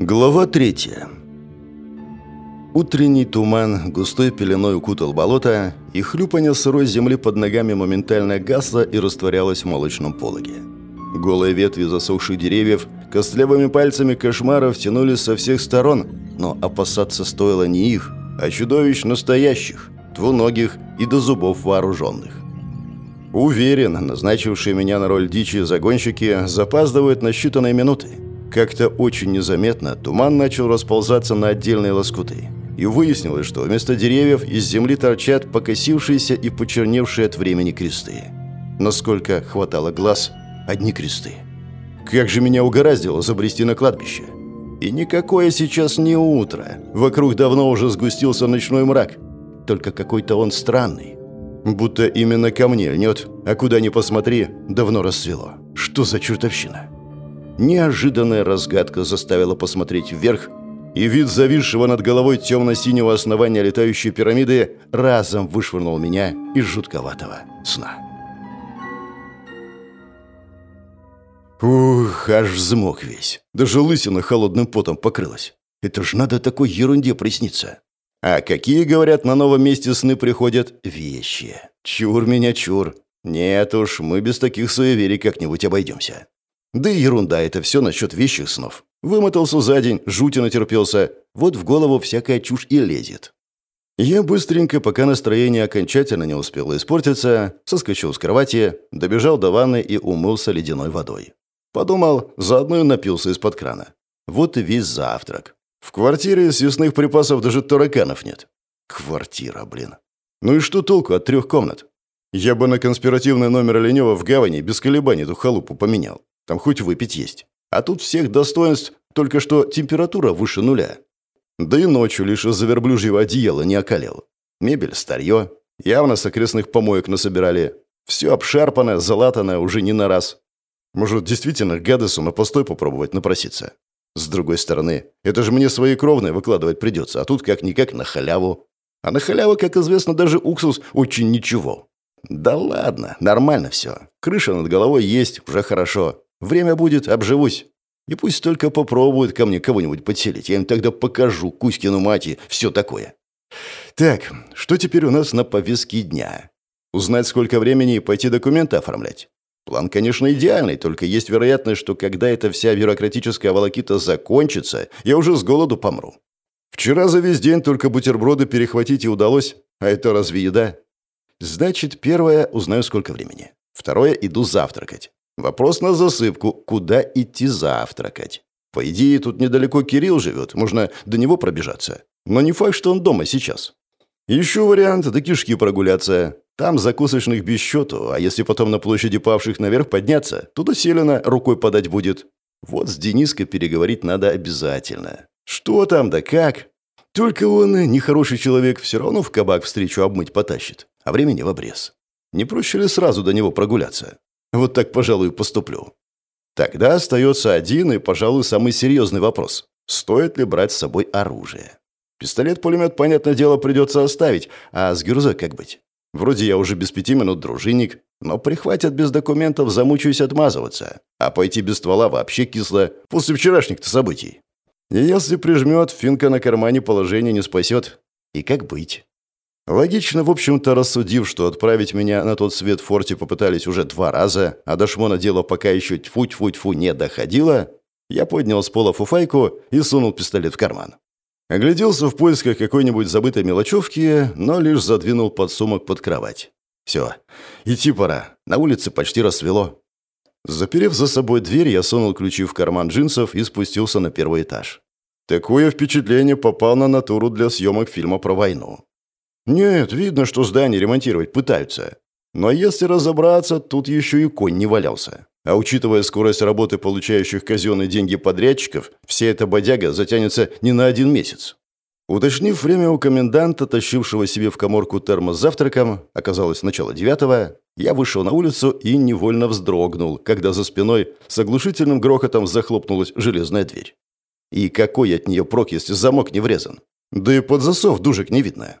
Глава третья. Утренний туман густой пеленой укутал болото, и хлюпанье сырой земли под ногами моментально гасло и растворялось в молочном пологе. Голые ветви засохших деревьев костлявыми пальцами кошмаров тянулись со всех сторон, но опасаться стоило не их, а чудовищ настоящих, двуногих и до зубов вооруженных. Уверен, назначившие меня на роль дичи загонщики запаздывают на считанные минуты – как-то очень незаметно туман начал расползаться на отдельные лоскуты. И выяснилось, что вместо деревьев из земли торчат покосившиеся и почерневшие от времени кресты. Насколько хватало глаз, одни кресты. Как же меня угораздило забрести на кладбище. И никакое сейчас не утро. Вокруг давно уже сгустился ночной мрак. Только какой-то он странный. Будто именно ко мне льнет, а куда ни посмотри, давно рассвело. Что за чертовщина? Неожиданная разгадка заставила посмотреть вверх, и вид зависшего над головой темно-синего основания летающей пирамиды разом вышвырнул меня из жутковатого сна. Ух, аж взмок весь. Даже лысина холодным потом покрылась. Это ж надо такой ерунде присниться. А какие, говорят, на новом месте сны приходят? Вещи. Чур меня, чур. Нет уж, мы без таких суеверий как-нибудь обойдемся. Да и ерунда это все насчет вещих снов. Вымотался за день, жути натерпелся. Вот в голову всякая чушь и лезет. Я быстренько, пока настроение окончательно не успело испортиться, соскочил с кровати, добежал до ванны и умылся ледяной водой. Подумал, заодно и напился из-под крана. Вот и весь завтрак. В квартире съестных припасов даже тараканов нет. Квартира, блин. Ну и что толку от трех комнат? Я бы на конспиративный номер Ленева в гавани без колебаний эту халупу поменял. Там хоть выпить есть. А тут всех достоинств, только что температура выше нуля. Да и ночью лишь из-за верблюжьего одеяла не околел. Мебель, старье. Явно с окрестных помоек насобирали. Все обшарпанное, залатанное уже не на раз. Может, действительно Гадесу на постой попробовать напроситься? С другой стороны, это же мне свои кровные выкладывать придется, а тут как-никак на халяву. А на халяву, как известно, даже уксус очень ничего. Да ладно, нормально все. Крыша над головой есть, уже хорошо. Время будет, обживусь. И пусть только попробуют ко мне кого-нибудь подселить. Я им тогда покажу Кузькину мать и все такое. Так, что теперь у нас на повестке дня? Узнать, сколько времени и пойти документы оформлять. План, конечно, идеальный, только есть вероятность, что когда эта вся бюрократическая волокита закончится, я уже с голоду помру. Вчера за весь день только бутерброды перехватить и удалось, а это разве еда? Значит, первое, узнаю, сколько времени. Второе, иду завтракать. Вопрос на засыпку. Куда идти завтракать? По идее, тут недалеко Кирилл живет, можно до него пробежаться. Но не факт, что он дома сейчас. Еще вариант – до кишки прогуляться. Там закусочных без счету, а если потом на площади павших наверх подняться, туда селено рукой подать будет. Вот с Дениской переговорить надо обязательно. Что там да как? Только он, нехороший человек, все равно в кабак встречу обмыть потащит, а времени в обрез. Не проще ли сразу до него прогуляться? Вот так, пожалуй, поступлю. Тогда остается один и, пожалуй, самый серьезный вопрос. Стоит ли брать с собой оружие? Пистолет-пулемет, понятное дело, придется оставить, а с гюрзой как быть? Вроде я уже без пяти минут дружинник, но прихватят без документов, замучаюсь отмазываться. А пойти без ствола вообще кисло после вчерашних-то событий. И если прижмет, финка на кармане положение не спасет. И как быть? Логично, в общем-то, рассудив, что отправить меня на тот свет в форте попытались уже два раза, а до шмона дело пока еще тьфу-тьфу-тьфу не доходило, я поднял с пола фуфайку и сунул пистолет в карман. Огляделся в поисках какой-нибудь забытой мелочевки, но лишь задвинул подсумок под кровать. Все, идти пора, на улице почти рассвело. Заперев за собой дверь, я сунул ключи в карман джинсов и спустился на первый этаж. Такое впечатление попал на натуру для съемок фильма про войну. Нет, видно, что здание ремонтировать пытаются. Но если разобраться, тут еще и конь не валялся. А учитывая скорость работы получающих казенные деньги подрядчиков, вся эта бодяга затянется не на один месяц. Уточнив время у коменданта, тащившего себе в коморку термос завтраком, оказалось начало девятого, я вышел на улицу и невольно вздрогнул, когда за спиной с оглушительным грохотом захлопнулась железная дверь. И какой от нее прок, если замок не врезан? Да и под засов дужек не видно.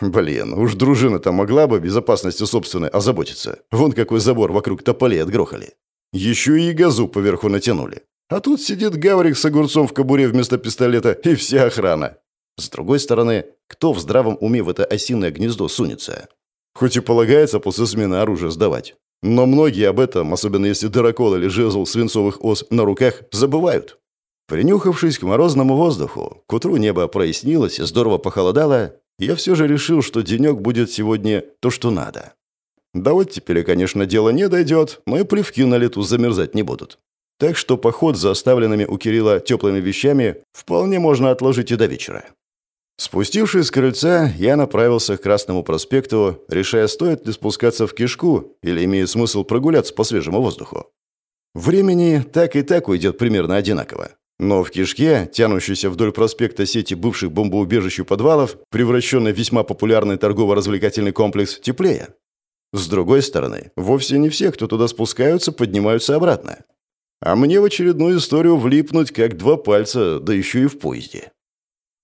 Блин, уж дружина-то могла бы безопасностью собственной озаботиться. Вон какой забор вокруг тополей отгрохали. Еще и газу поверху натянули. А тут сидит Гаврик с огурцом в кобуре вместо пистолета и вся охрана. С другой стороны, кто в здравом уме в это осиное гнездо сунется? Хоть и полагается после смены оружия сдавать. Но многие об этом, особенно если дырокол или жезл свинцовых ос на руках, забывают. Принюхавшись к морозному воздуху, к утру небо прояснилось и здорово похолодало, я все же решил, что денек будет сегодня то, что надо. Да вот теперь, конечно, дело не дойдет, но и плевки на лету замерзать не будут. Так что поход за оставленными у Кирилла теплыми вещами вполне можно отложить и до вечера. Спустившись с крыльца, я направился к Красному проспекту, решая, стоит ли спускаться в кишку или имеет смысл прогуляться по свежему воздуху. Времени так и так уйдет примерно одинаково. Но в кишке, тянущейся вдоль проспекта сети бывших бомбоубежищ и подвалов, превращенной в весьма популярный торгово-развлекательный комплекс, теплее. С другой стороны, вовсе не все, кто туда спускаются, поднимаются обратно. А мне в очередную историю влипнуть как два пальца, да еще и в поезде.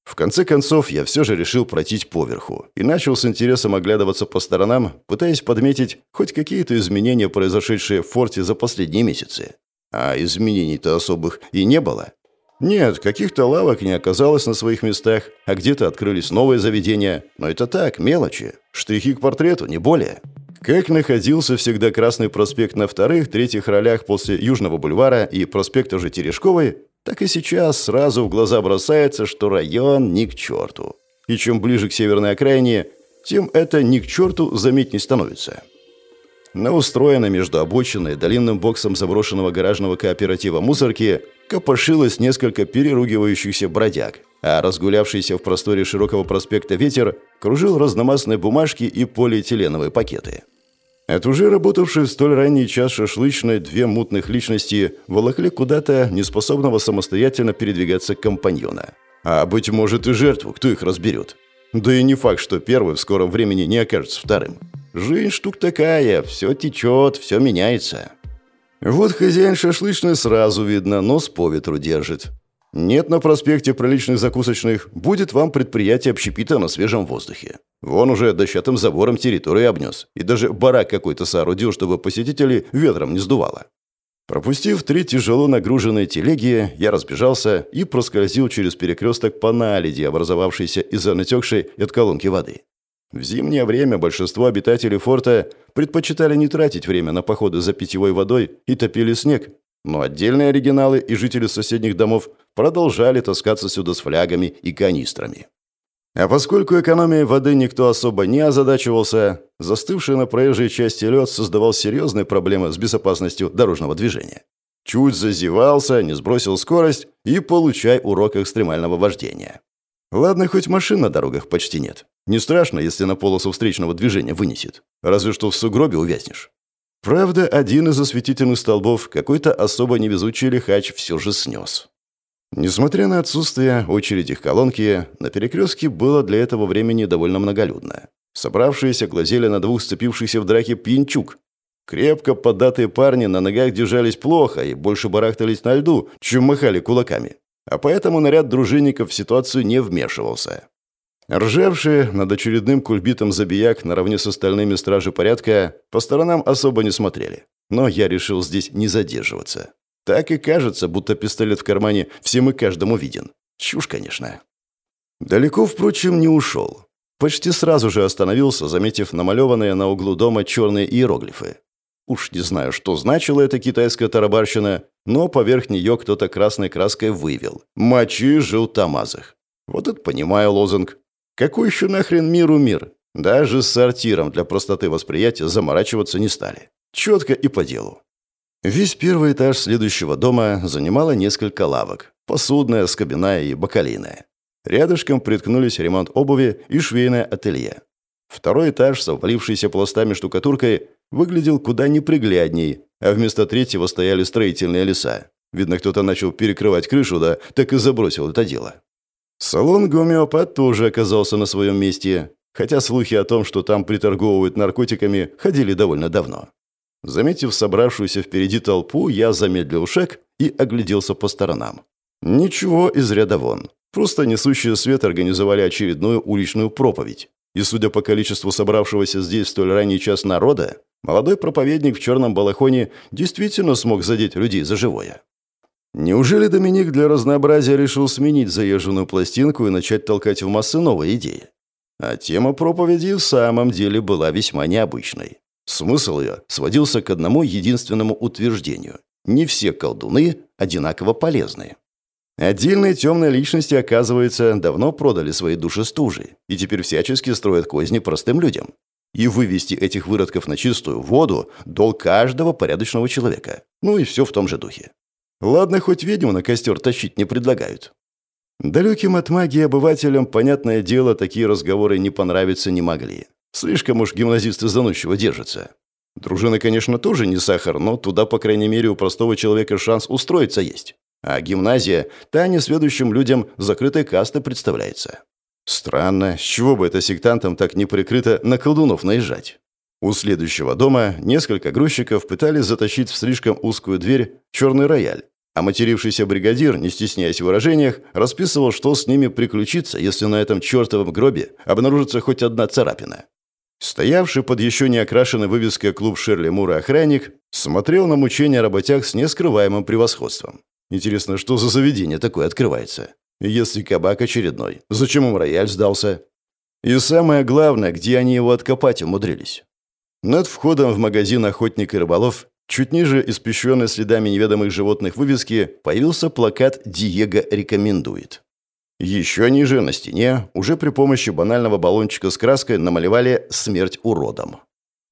В конце концов, я все же решил пройтись поверху и начал с интересом оглядываться по сторонам, пытаясь подметить хоть какие-то изменения, произошедшие в форте за последние месяцы. А изменений-то особых и не было. Нет, каких-то лавок не оказалось на своих местах, а где-то открылись новые заведения. Но это так, мелочи. Штрихи к портрету, не более. Как находился всегда Красный проспект на вторых, третьих ролях после Южного бульвара и проспекта же Терешковой, так и сейчас сразу в глаза бросается, что район ни к черту. И чем ближе к северной окраине, тем это ни к черту заметней становится. На устроенной между обочиной и долинным боксом заброшенного гаражного кооператива мусорки копошилось несколько переругивающихся бродяг, а разгулявшийся в просторе широкого проспекта ветер кружил разномастные бумажки и полиэтиленовые пакеты. От уже работавшей в столь ранний час шашлычной две мутных личности волокли куда-то неспособного самостоятельно передвигаться компаньона. А, быть может, и жертву, кто их разберет. Да и не факт, что первый в скором времени не окажется вторым. Жизнь штук такая, все течет, все меняется. Вот хозяин шашлычной сразу видно, нос по ветру держит. Нет на проспекте приличных закусочных, будет вам предприятие общепита на свежем воздухе. Вон уже дощатым забором территорию обнес, и даже барак какой-то соорудил, чтобы посетителей ветром не сдувало. Пропустив три тяжело нагруженные телеги, я разбежался и проскользил через перекресток по наледи, образовавшейся из-за натекшей от колонки воды. В зимнее время большинство обитателей форта предпочитали не тратить время на походы за питьевой водой и топили снег, но отдельные оригиналы и жители соседних домов продолжали таскаться сюда с флягами и канистрами. А поскольку экономией воды никто особо не озадачивался, застывший на проезжей части лед создавал серьезные проблемы с безопасностью дорожного движения. Чуть зазевался, не сбросил скорость и получай урок экстремального вождения. Ладно, хоть машин на дорогах почти нет. Не страшно, если на полосу встречного движения вынесет. Разве что в сугробе увязнешь. Правда, один из осветительных столбов какой-то особо невезучий лихач все же снес. Несмотря на отсутствие очереди к колонке, на перекрестке было для этого времени довольно многолюдно. Собравшиеся глазели на двух сцепившихся в драке пьянчук. Крепко поддатые парни на ногах держались плохо и больше барахтались на льду, чем махали кулаками. А поэтому наряд дружинников в ситуацию не вмешивался. Ржавшие над очередным кульбитом забияк наравне с остальными стражи порядка по сторонам особо не смотрели. Но я решил здесь не задерживаться. Так и кажется, будто пистолет в кармане всем и каждому виден. Чушь, конечно. Далеко, впрочем, не ушел. Почти сразу же остановился, заметив намалеванные на углу дома черные иероглифы. Уж не знаю, что значила эта китайская тарабарщина, но поверх нее кто-то красной краской вывел «Мочи желтомазых». Вот это понимаю лозунг. Какой еще нахрен миру мир? Даже с сортиром для простоты восприятия заморачиваться не стали. Четко и по делу. Весь первый этаж следующего дома занимало несколько лавок. Посудная, скобяная и бакалейная. Рядышком приткнулись ремонт обуви и швейное ателье. Второй этаж с пластами штукатуркой выглядел куда неприглядней, а вместо третьего стояли строительные леса. Видно, кто-то начал перекрывать крышу, да так и забросил это дело. Салон гомеопат тоже оказался на своем месте, хотя слухи о том, что там приторговывают наркотиками, ходили довольно давно. Заметив собравшуюся впереди толпу, я замедлил шаг и огляделся по сторонам. Ничего из ряда вон. Просто несущие свет организовали очередную уличную проповедь. И судя по количеству собравшегося здесь столь ранний час народа, молодой проповедник в черном балахоне действительно смог задеть людей за живое. Неужели Доминик для разнообразия решил сменить заезженную пластинку и начать толкать в массы новые идеи? А тема проповеди в самом деле была весьма необычной. Смысл ее сводился к одному единственному утверждению. Не все колдуны одинаково полезны. Отдельные темные личности, оказывается, давно продали свои души стужи и теперь всячески строят козни простым людям. И вывести этих выродков на чистую воду – долг каждого порядочного человека. Ну и все в том же духе. Ладно, хоть ведьму на костер тащить не предлагают. Далеким от магии обывателям, понятное дело, такие разговоры не понравиться не могли. Слишком уж гимназисты заносчиво держатся. Дружина, конечно, тоже не сахар, но туда, по крайней мере, у простого человека шанс устроиться есть. А гимназия, та несведущим людям закрытой касты представляется. Странно, с чего бы это сектантам так неприкрыто на колдунов наезжать? У следующего дома несколько грузчиков пытались затащить в слишком узкую дверь черный рояль, а матерившийся бригадир, не стесняясь в выражениях, расписывал, что с ними приключится, если на этом чертовом гробе обнаружится хоть одна царапина. Стоявший под еще не окрашенной вывеской клуб Шерли Мура охранник смотрел на мучения работяг с нескрываемым превосходством. Интересно, что за заведение такое открывается? Если кабак очередной, зачем им рояль сдался? И самое главное, где они его откопать умудрились? Над входом в магазин «Охотник и рыболов» чуть ниже испещренной следами неведомых животных вывески появился плакат «Диего рекомендует». Еще ниже, на стене, уже при помощи банального баллончика с краской намалевали «Смерть уродом».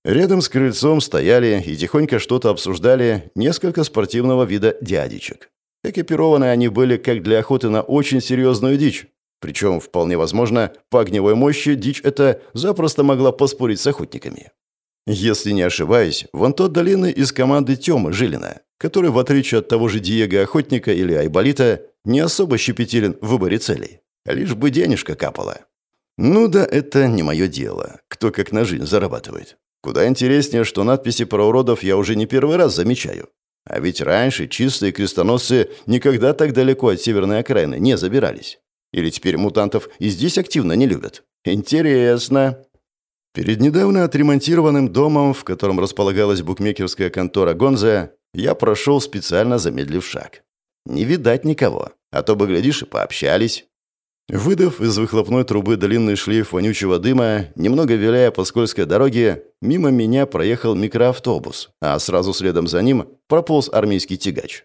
Рядом с крыльцом стояли и тихонько что-то обсуждали несколько спортивного вида дядечек. Экипированы они были как для охоты на очень серьезную дичь. Причем, вполне возможно, по огневой мощи дичь эта запросто могла поспорить с охотниками. Если не ошибаюсь, вон тот долины из команды Тёмы Жилина, который, в отличие от того же Диего Охотника или Айболита, не особо щепетилен в выборе целей. Лишь бы денежка капала. Ну да, это не мое дело. Кто как на жизнь зарабатывает. Куда интереснее, что надписи про уродов я уже не первый раз замечаю. А ведь раньше чистые крестоносцы никогда так далеко от северной окраины не забирались. Или теперь мутантов и здесь активно не любят? Интересно. Перед недавно отремонтированным домом, в котором располагалась букмекерская контора Гонза, я прошел специально замедлив шаг. Не видать никого, а то бы, глядишь, и пообщались. Выдав из выхлопной трубы длинный шлейф вонючего дыма, немного виляя по скользкой дороге, мимо меня проехал микроавтобус, а сразу следом за ним прополз армейский тягач.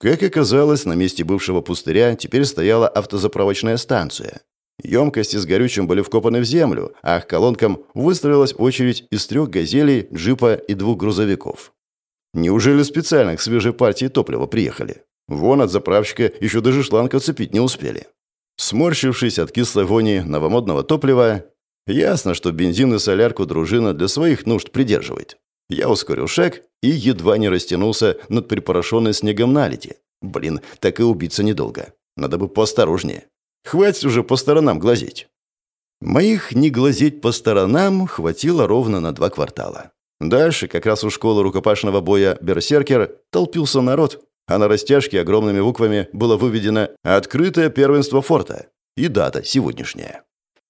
Как оказалось, на месте бывшего пустыря теперь стояла автозаправочная станция. Емкости с горючим были вкопаны в землю, а к колонкам выстроилась очередь из трех «Газелей», джипа и двух грузовиков. Неужели специально к свежей партии топлива приехали? Вон от заправщика еще даже шланг оцепить не успели. Сморщившись от кислой вони новомодного топлива, ясно, что бензин и солярку дружина для своих нужд придерживает. Я ускорил шаг и едва не растянулся над припорошенной снегом наледи. Блин, так и убиться недолго. Надо бы поосторожнее. Хватит уже по сторонам глазеть. Моих не глазеть по сторонам хватило ровно на два квартала. Дальше, как раз у школы рукопашного боя «Берсеркер», толпился народ, а на растяжке огромными буквами было выведено «Открытое первенство форта» и дата сегодняшняя.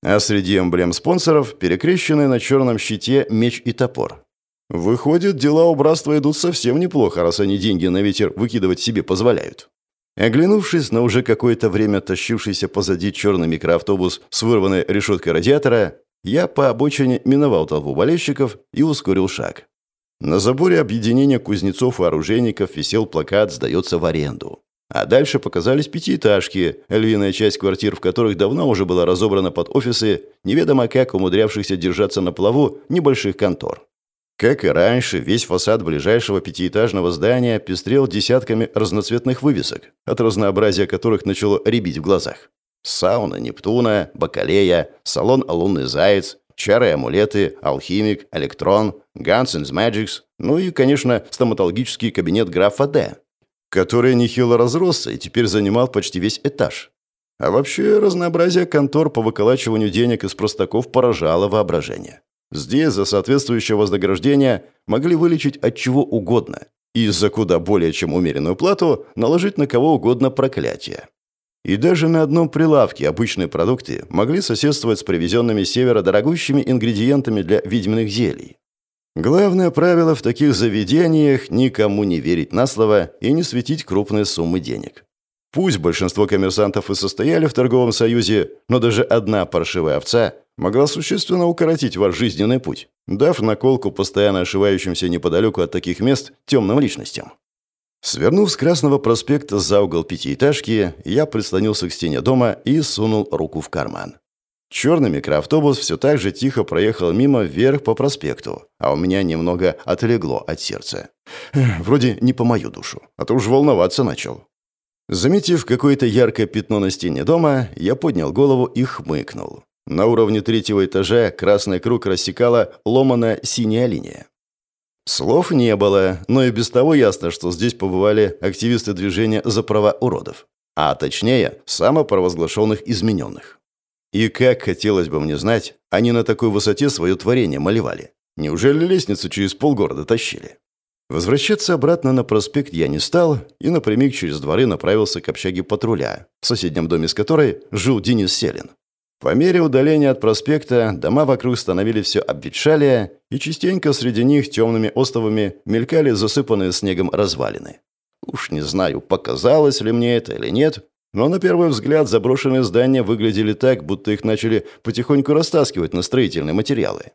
А среди эмблем спонсоров перекрещенные на черном щите меч и топор. Выходит, дела у братства идут совсем неплохо, раз они деньги на ветер выкидывать себе позволяют. Оглянувшись на уже какое-то время тащившийся позади черный микроавтобус с вырванной решеткой радиатора, я по обочине миновал толпу болельщиков и ускорил шаг. На заборе объединения кузнецов и оружейников висел плакат «Сдается в аренду». А дальше показались пятиэтажки, львиная часть квартир в которых давно уже была разобрана под офисы, неведомо как умудрявшихся держаться на плаву небольших контор. Как и раньше, весь фасад ближайшего пятиэтажного здания пестрел десятками разноцветных вывесок, от разнообразия которых начало рябить в глазах. Сауна Нептуна, Бакалея, салон «Лунный заяц», чары амулеты, алхимик, электрон, Guns and Magics, ну и, конечно, стоматологический кабинет графа Д, который нехило разросся и теперь занимал почти весь этаж. А вообще разнообразие контор по выколачиванию денег из простаков поражало воображение. Здесь за соответствующее вознаграждение могли вылечить от чего угодно и за куда более чем умеренную плату наложить на кого угодно проклятие. И даже на одном прилавке обычные продукты могли соседствовать с привезенными с севера дорогущими ингредиентами для ведьминых зелий. Главное правило в таких заведениях – никому не верить на слово и не светить крупные суммы денег. Пусть большинство коммерсантов и состояли в торговом союзе, но даже одна паршивая овца могла существенно укоротить ваш жизненный путь, дав наколку постоянно ошивающимся неподалеку от таких мест темным личностям. Свернув с Красного проспекта за угол пятиэтажки, я прислонился к стене дома и сунул руку в карман. Черный микроавтобус все так же тихо проехал мимо вверх по проспекту, а у меня немного отлегло от сердца. Вроде не по мою душу, а то уж волноваться начал. Заметив какое-то яркое пятно на стене дома, я поднял голову и хмыкнул. На уровне третьего этажа красный круг рассекала ломаная синяя линия. Слов не было, но и без того ясно, что здесь побывали активисты движения за права уродов. А точнее, самопровозглашенных измененных. И как хотелось бы мне знать, они на такой высоте свое творение малевали. Неужели лестницу через полгорода тащили? Возвращаться обратно на проспект я не стал и напрямик через дворы направился к общаге патруля, в соседнем доме с которой жил Денис Селин. По мере удаления от проспекта дома вокруг становились все обветшалее, и частенько среди них темными остовами мелькали засыпанные снегом развалины. Уж не знаю, показалось ли мне это или нет, но на первый взгляд заброшенные здания выглядели так, будто их начали потихоньку растаскивать на строительные материалы.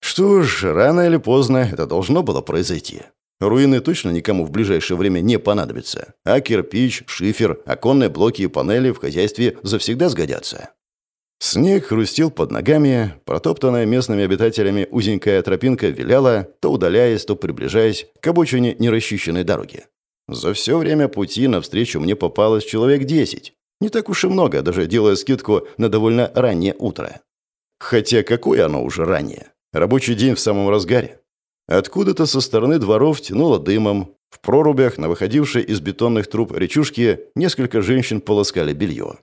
Что ж, рано или поздно это должно было произойти. Руины точно никому в ближайшее время не понадобятся, а кирпич, шифер, оконные блоки и панели в хозяйстве завсегда сгодятся. Снег хрустел под ногами, протоптанная местными обитателями узенькая тропинка виляла, то удаляясь, то приближаясь к обочине нерасчищенной дороги. За все время пути навстречу мне попалось человек десять. Не так уж и много, даже делая скидку на довольно раннее утро. Хотя какое оно уже раннее? Рабочий день в самом разгаре. Откуда-то со стороны дворов тянуло дымом. В прорубях, на выходившей из бетонных труб речушки, несколько женщин полоскали белье.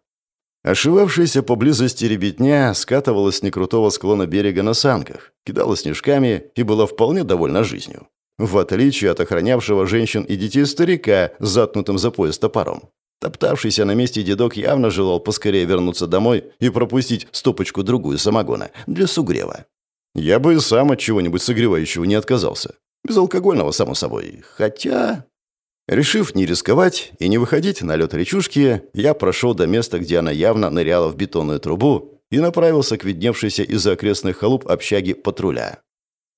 Ошивавшаяся поблизости ребятня скатывалась с некрутого склона берега на санках, кидала снежками и была вполне довольна жизнью в отличие от охранявшего женщин и детей старика затнутым за пояс топором. Топтавшийся на месте дедок явно желал поскорее вернуться домой и пропустить стопочку-другую самогона для сугрева. Я бы и сам от чего-нибудь согревающего не отказался. Безалкогольного, само собой. Хотя... Решив не рисковать и не выходить на лед речушки, я прошел до места, где она явно ныряла в бетонную трубу и направился к видневшейся из-за окрестных халуп общаги патруля.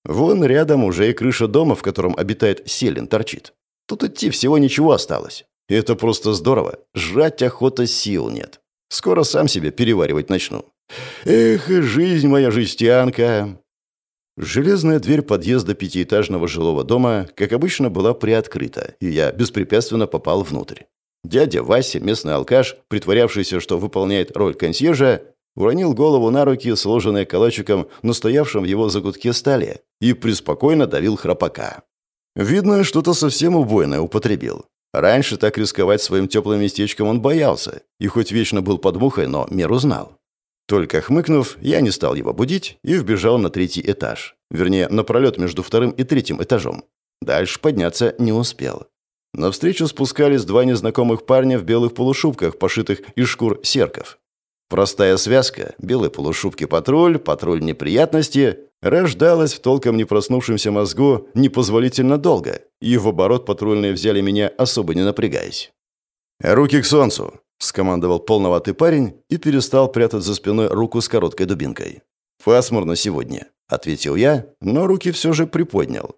Вон рядом уже и крыша дома, в котором обитает Селин, торчит. Тут идти всего ничего осталось. И это просто здорово. Жрать охота сил нет. Скоро сам себе переваривать начну. Эх, жизнь моя жестянка. Железная дверь подъезда пятиэтажного жилого дома, как обычно, была приоткрыта, и я беспрепятственно попал внутрь. Дядя Вася, местный алкаш, притворявшийся, что выполняет роль консьержа, уронил голову на руки, сложенные калачиком, настоявшим в его загудке стали, и преспокойно давил храпака. Видно, что-то совсем убойное употребил. Раньше так рисковать своим теплым местечком он боялся, и хоть вечно был под мухой, но меру знал. Только хмыкнув, я не стал его будить и вбежал на третий этаж. Вернее, на пролет между вторым и третьим этажом. Дальше подняться не успел. Навстречу спускались два незнакомых парня в белых полушубках, пошитых из шкур серков. Простая связка «белые полушубки патруль», «патруль неприятности» рождалась в толком не проснувшемся мозгу непозволительно долго, и в оборот патрульные взяли меня, особо не напрягаясь. «Руки к солнцу!» – скомандовал полноватый парень и перестал прятать за спиной руку с короткой дубинкой. «Пасмурно сегодня», – ответил я, но руки все же приподнял.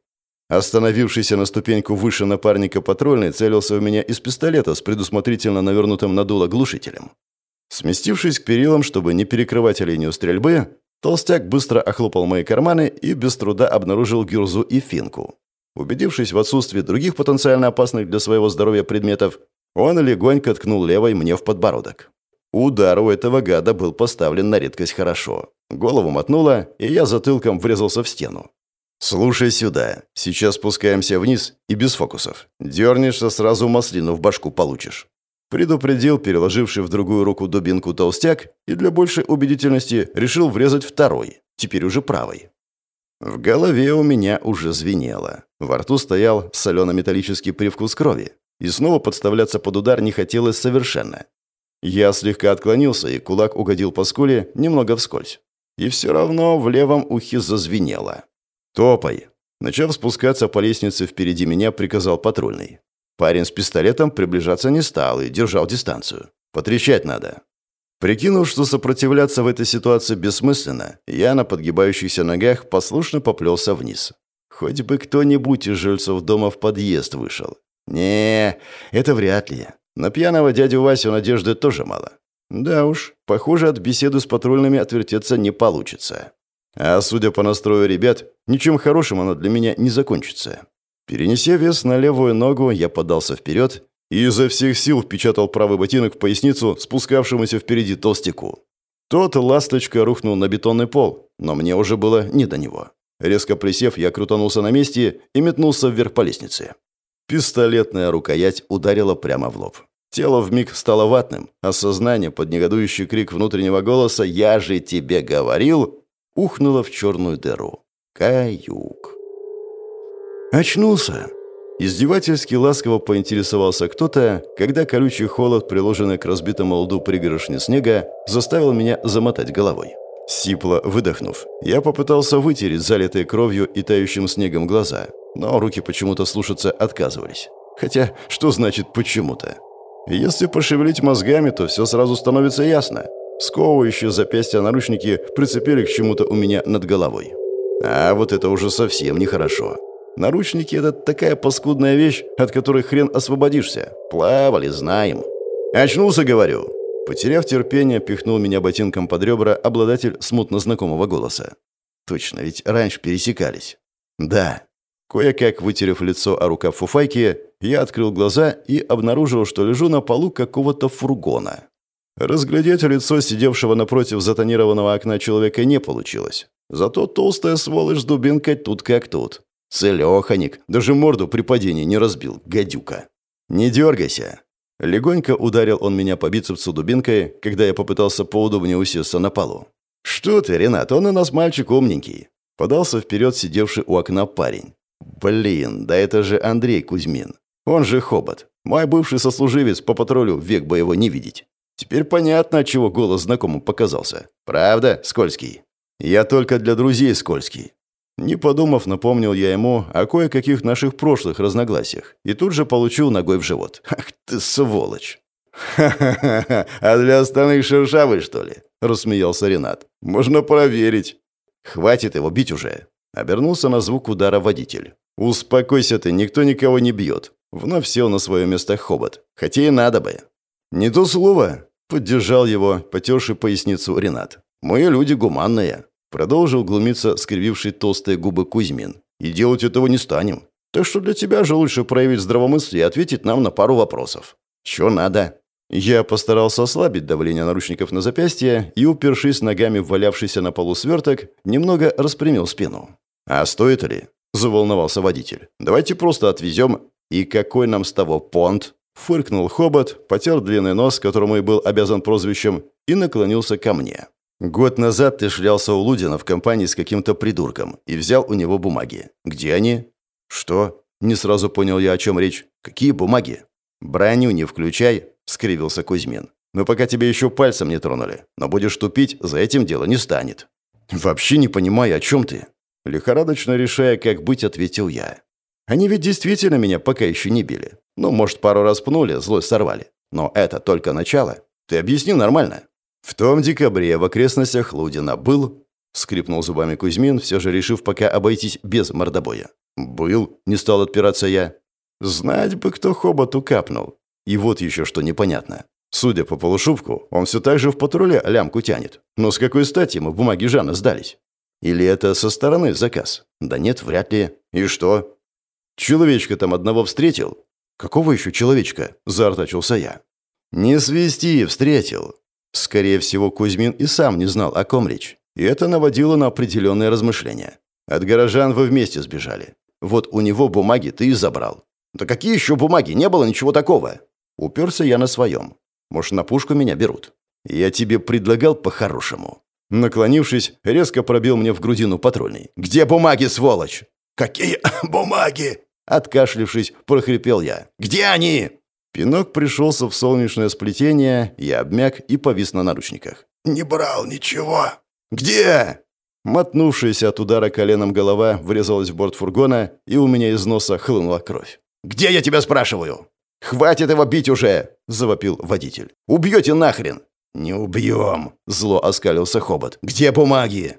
Остановившийся на ступеньку выше напарника патрульный целился в меня из пистолета с предусмотрительно навернутым на дуло глушителем. Сместившись к перилам, чтобы не перекрывать линию стрельбы, толстяк быстро охлопал мои карманы и без труда обнаружил гюрзу и финку. Убедившись в отсутствии других потенциально опасных для своего здоровья предметов, он легонько ткнул левой мне в подбородок. Удар у этого гада был поставлен на редкость хорошо. Голову мотнуло, и я затылком врезался в стену. «Слушай сюда. Сейчас спускаемся вниз и без фокусов. Дернешься, сразу маслину в башку получишь. Предупредил переложивший в другую руку дубинку толстяк и для большей убедительности решил врезать второй, теперь уже правой. В голове у меня уже звенело. Во рту стоял солено-металлический привкус крови, и снова подставляться под удар не хотелось совершенно. Я слегка отклонился, и кулак угодил по скуле немного вскользь. И все равно в левом ухе зазвенело. «Топай!» Начав спускаться по лестнице впереди меня, приказал патрульный. Парень с пистолетом приближаться не стал и держал дистанцию. Потрещать надо. Прикинув, что сопротивляться в этой ситуации бессмысленно, я на подгибающихся ногах послушно поплелся вниз. Хоть бы кто-нибудь из жильцов дома в подъезд вышел. Не, это вряд ли. На пьяного дядю Васю надежды тоже мало. Да уж, похоже, от беседы с патрульными отвертеться не получится. А судя по настрою ребят, ничем хорошим она для меня не закончится. Перенеся вес на левую ногу, я подался вперед и изо всех сил впечатал правый ботинок в поясницу спускавшемуся впереди толстяку. Тот ласточка рухнул на бетонный пол, но мне уже было не до него. Резко присев, я крутанулся на месте и метнулся вверх по лестнице. Пистолетная рукоять ударила прямо в лоб. Тело вмиг стало ватным, а сознание под негодующий крик внутреннего голоса «Я же тебе говорил!» ухнуло в черную дыру. Каюк. Очнулся. Издевательски ласково поинтересовался кто-то, когда колючий холод, приложенный к разбитому лду пригоршни снега, заставил меня замотать головой. Сипло выдохнув, я попытался вытереть залитые кровью и тающим снегом глаза, но руки почему-то слушаться отказывались. Хотя, что значит «почему-то»? Если пошевелить мозгами, то все сразу становится ясно. Сковывающие запястья наручники прицепили к чему-то у меня над головой. А вот это уже совсем нехорошо. Наручники — это такая паскудная вещь, от которой хрен освободишься. Плавали, знаем. «Очнулся, говорю!» Потеряв терпение, пихнул меня ботинком под ребра обладатель смутно знакомого голоса. Точно, ведь раньше пересекались. Да. Кое-как вытерев лицо о рукав фуфайки, я открыл глаза и обнаружил, что лежу на полу какого-то фургона. Разглядеть лицо сидевшего напротив затонированного окна человека не получилось. Зато толстая сволочь с дубинкой тут как тут. Целеханик, даже морду при падении не разбил, гадюка. «Не дергайся!» Легонько ударил он меня по бицепсу дубинкой, когда я попытался поудобнее усесться на полу. «Что ты, Ренат, он у нас мальчик умненький!» Подался вперед сидевший у окна парень. «Блин, да это же Андрей Кузьмин. Он же Хобот. Мой бывший сослуживец по патрулю век бы его не видеть. Теперь понятно, чего голос знакомым показался. Правда, Скользкий? Я только для друзей Скользкий. Не подумав, напомнил я ему о кое-каких наших прошлых разногласиях и тут же получил ногой в живот. «Ах ты сволочь!» «Ха-ха-ха! А для остальных шершавый, что ли?» – рассмеялся Ренат. «Можно проверить». «Хватит его бить уже!» – обернулся на звук удара водитель. «Успокойся ты, никто никого не бьет». Вновь сел на свое место хобот. Хотя и надо бы. «Не то слово!» – поддержал его, потерший поясницу Ренат. «Мы люди гуманные. Продолжил глумиться скрививший толстые губы Кузьмин. «И делать этого не станем. Так что для тебя же лучше проявить здравомыслие и ответить нам на пару вопросов. Чё надо?» Я постарался ослабить давление наручников на запястье и, упершись ногами в валявшийся на полу сверток, немного распрямил спину. «А стоит ли?» – заволновался водитель. «Давайте просто отвезем. И какой нам с того понт?» Фыркнул хобот, потер длинный нос, которому и был обязан прозвищем, и наклонился ко мне. Год назад ты шлялся у Лудина в компании с каким-то придурком и взял у него бумаги. Где они? Что? Не сразу понял я, о чем речь. Какие бумаги? Броню не включай, скривился Кузьмин. Мы пока тебя еще пальцем не тронули. Но будешь тупить, за этим дело не станет. Вообще не понимаю, о чем ты. Лихорадочно решая, как быть, ответил я. Они ведь действительно меня пока еще не били. Ну, может, пару раз пнули, злость сорвали. Но это только начало. Ты объясни нормально. В том декабре в окрестностях Лудина был, скрипнул зубами Кузьмин, все же решив пока обойтись без мордобоя. Был, не стал отпираться я. Знать бы, кто хоботу капнул. И вот еще что непонятно. Судя по полушубку, он все так же в патруле лямку тянет. Но с какой стати мы бумаги Жана сдались? Или это со стороны заказ? Да нет, вряд ли. И что? Человечка там одного встретил? Какого еще человечка? Заортачился я. Не свисти, встретил. Скорее всего, Кузьмин и сам не знал, о ком речь. И это наводило на определенные размышления. От горожан вы вместе сбежали. Вот у него бумаги ты и забрал. Да какие еще бумаги? Не было ничего такого. Уперся я на своем. Может, на пушку меня берут. Я тебе предлагал по-хорошему. Наклонившись, резко пробил мне в грудину патрульный. «Где бумаги, сволочь?» «Какие бумаги?» Откашлившись, прохрипел я. «Где они?» Пинок пришелся в солнечное сплетение, я обмяк и повис на наручниках. «Не брал ничего». «Где?» Мотнувшаяся от удара коленом голова врезалась в борт фургона, и у меня из носа хлынула кровь. «Где я тебя спрашиваю?» «Хватит его бить уже!» – завопил водитель. «Убьете нахрен!» «Не убьем!» – зло оскалился Хобот. «Где бумаги?»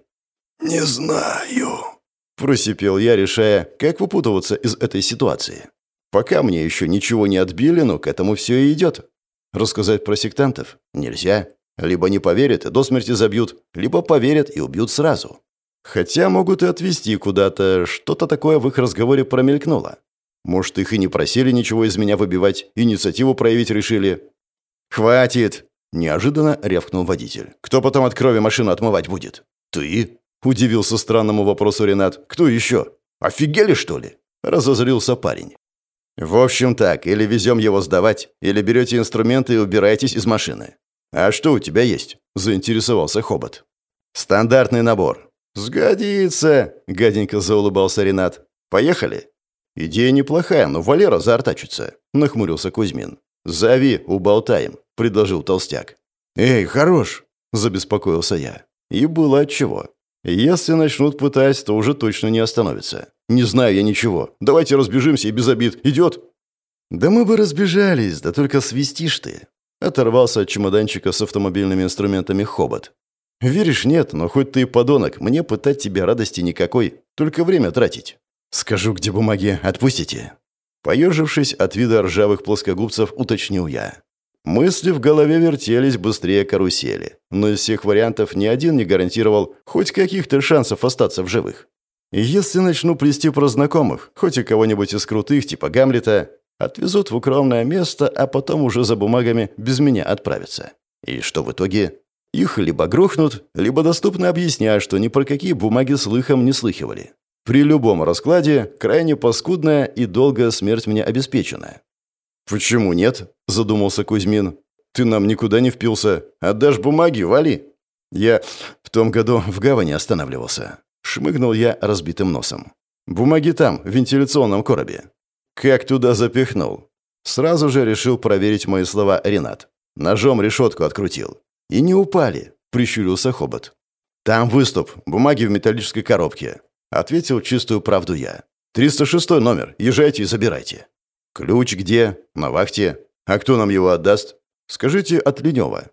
«Не знаю», – просипел я, решая, как выпутываться из этой ситуации. Пока мне еще ничего не отбили, но к этому все и идет. Рассказать про сектантов нельзя. Либо не поверят и до смерти забьют, либо поверят и убьют сразу. Хотя могут и отвезти куда-то, что-то такое в их разговоре промелькнуло. Может, их и не просили ничего из меня выбивать, инициативу проявить решили. «Хватит!» – неожиданно рявкнул водитель. «Кто потом от крови машину отмывать будет?» «Ты?» – удивился странному вопросу Ренат. «Кто еще? Офигели, что ли?» – разозлился парень. «В общем так, или везем его сдавать, или берете инструменты и убираетесь из машины. «А что у тебя есть?» – заинтересовался Хобот. «Стандартный набор». «Сгодится!» – гаденько заулыбался Ренат. «Поехали?» «Идея неплохая, но Валера заортачится», – нахмурился Кузьмин. «Зови, уболтаем», – предложил толстяк. «Эй, хорош!» – забеспокоился я. И было отчего. Если начнут пытать, то уже точно не остановится. Не знаю я ничего. Давайте разбежимся и без обид. Идет?» «Да мы бы разбежались, да только свистишь ты. Оторвался от чемоданчика с автомобильными инструментами хобот. «Веришь, нет, но хоть ты и подонок, мне пытать тебя радости никакой, только время тратить. Скажу, где бумаги, отпустите». Поежившись от вида ржавых плоскогубцев, уточнил я. Мысли в голове вертелись быстрее карусели, но из всех вариантов ни один не гарантировал хоть каких-то шансов остаться в живых. Если начну плести про знакомых, хоть и кого-нибудь из крутых, типа Гамлета, Отвезут в укромное место, а потом уже за бумагами без меня отправятся. И что в итоге? Их либо грохнут, либо доступно объясняют, что ни про какие бумаги слыхом не слыхивали. При любом раскладе крайне паскудная и долгая смерть меня обеспечена. «Почему нет?» – задумался Кузьмин. «Ты нам никуда не впился. Отдашь бумаги, вали!» «Я в том году в гавани останавливался». Шмыгнул я разбитым носом. «Бумаги там, в вентиляционном коробе. Как туда запихнул? Сразу же решил проверить мои слова Ренат. Ножом решетку открутил. И не упали, прищурился Хобот. Там выступ, бумаги в металлической коробке. Ответил чистую правду я. 306 номер, езжайте и забирайте. Ключ где? На вахте. А кто нам его отдаст? Скажите от Ленева.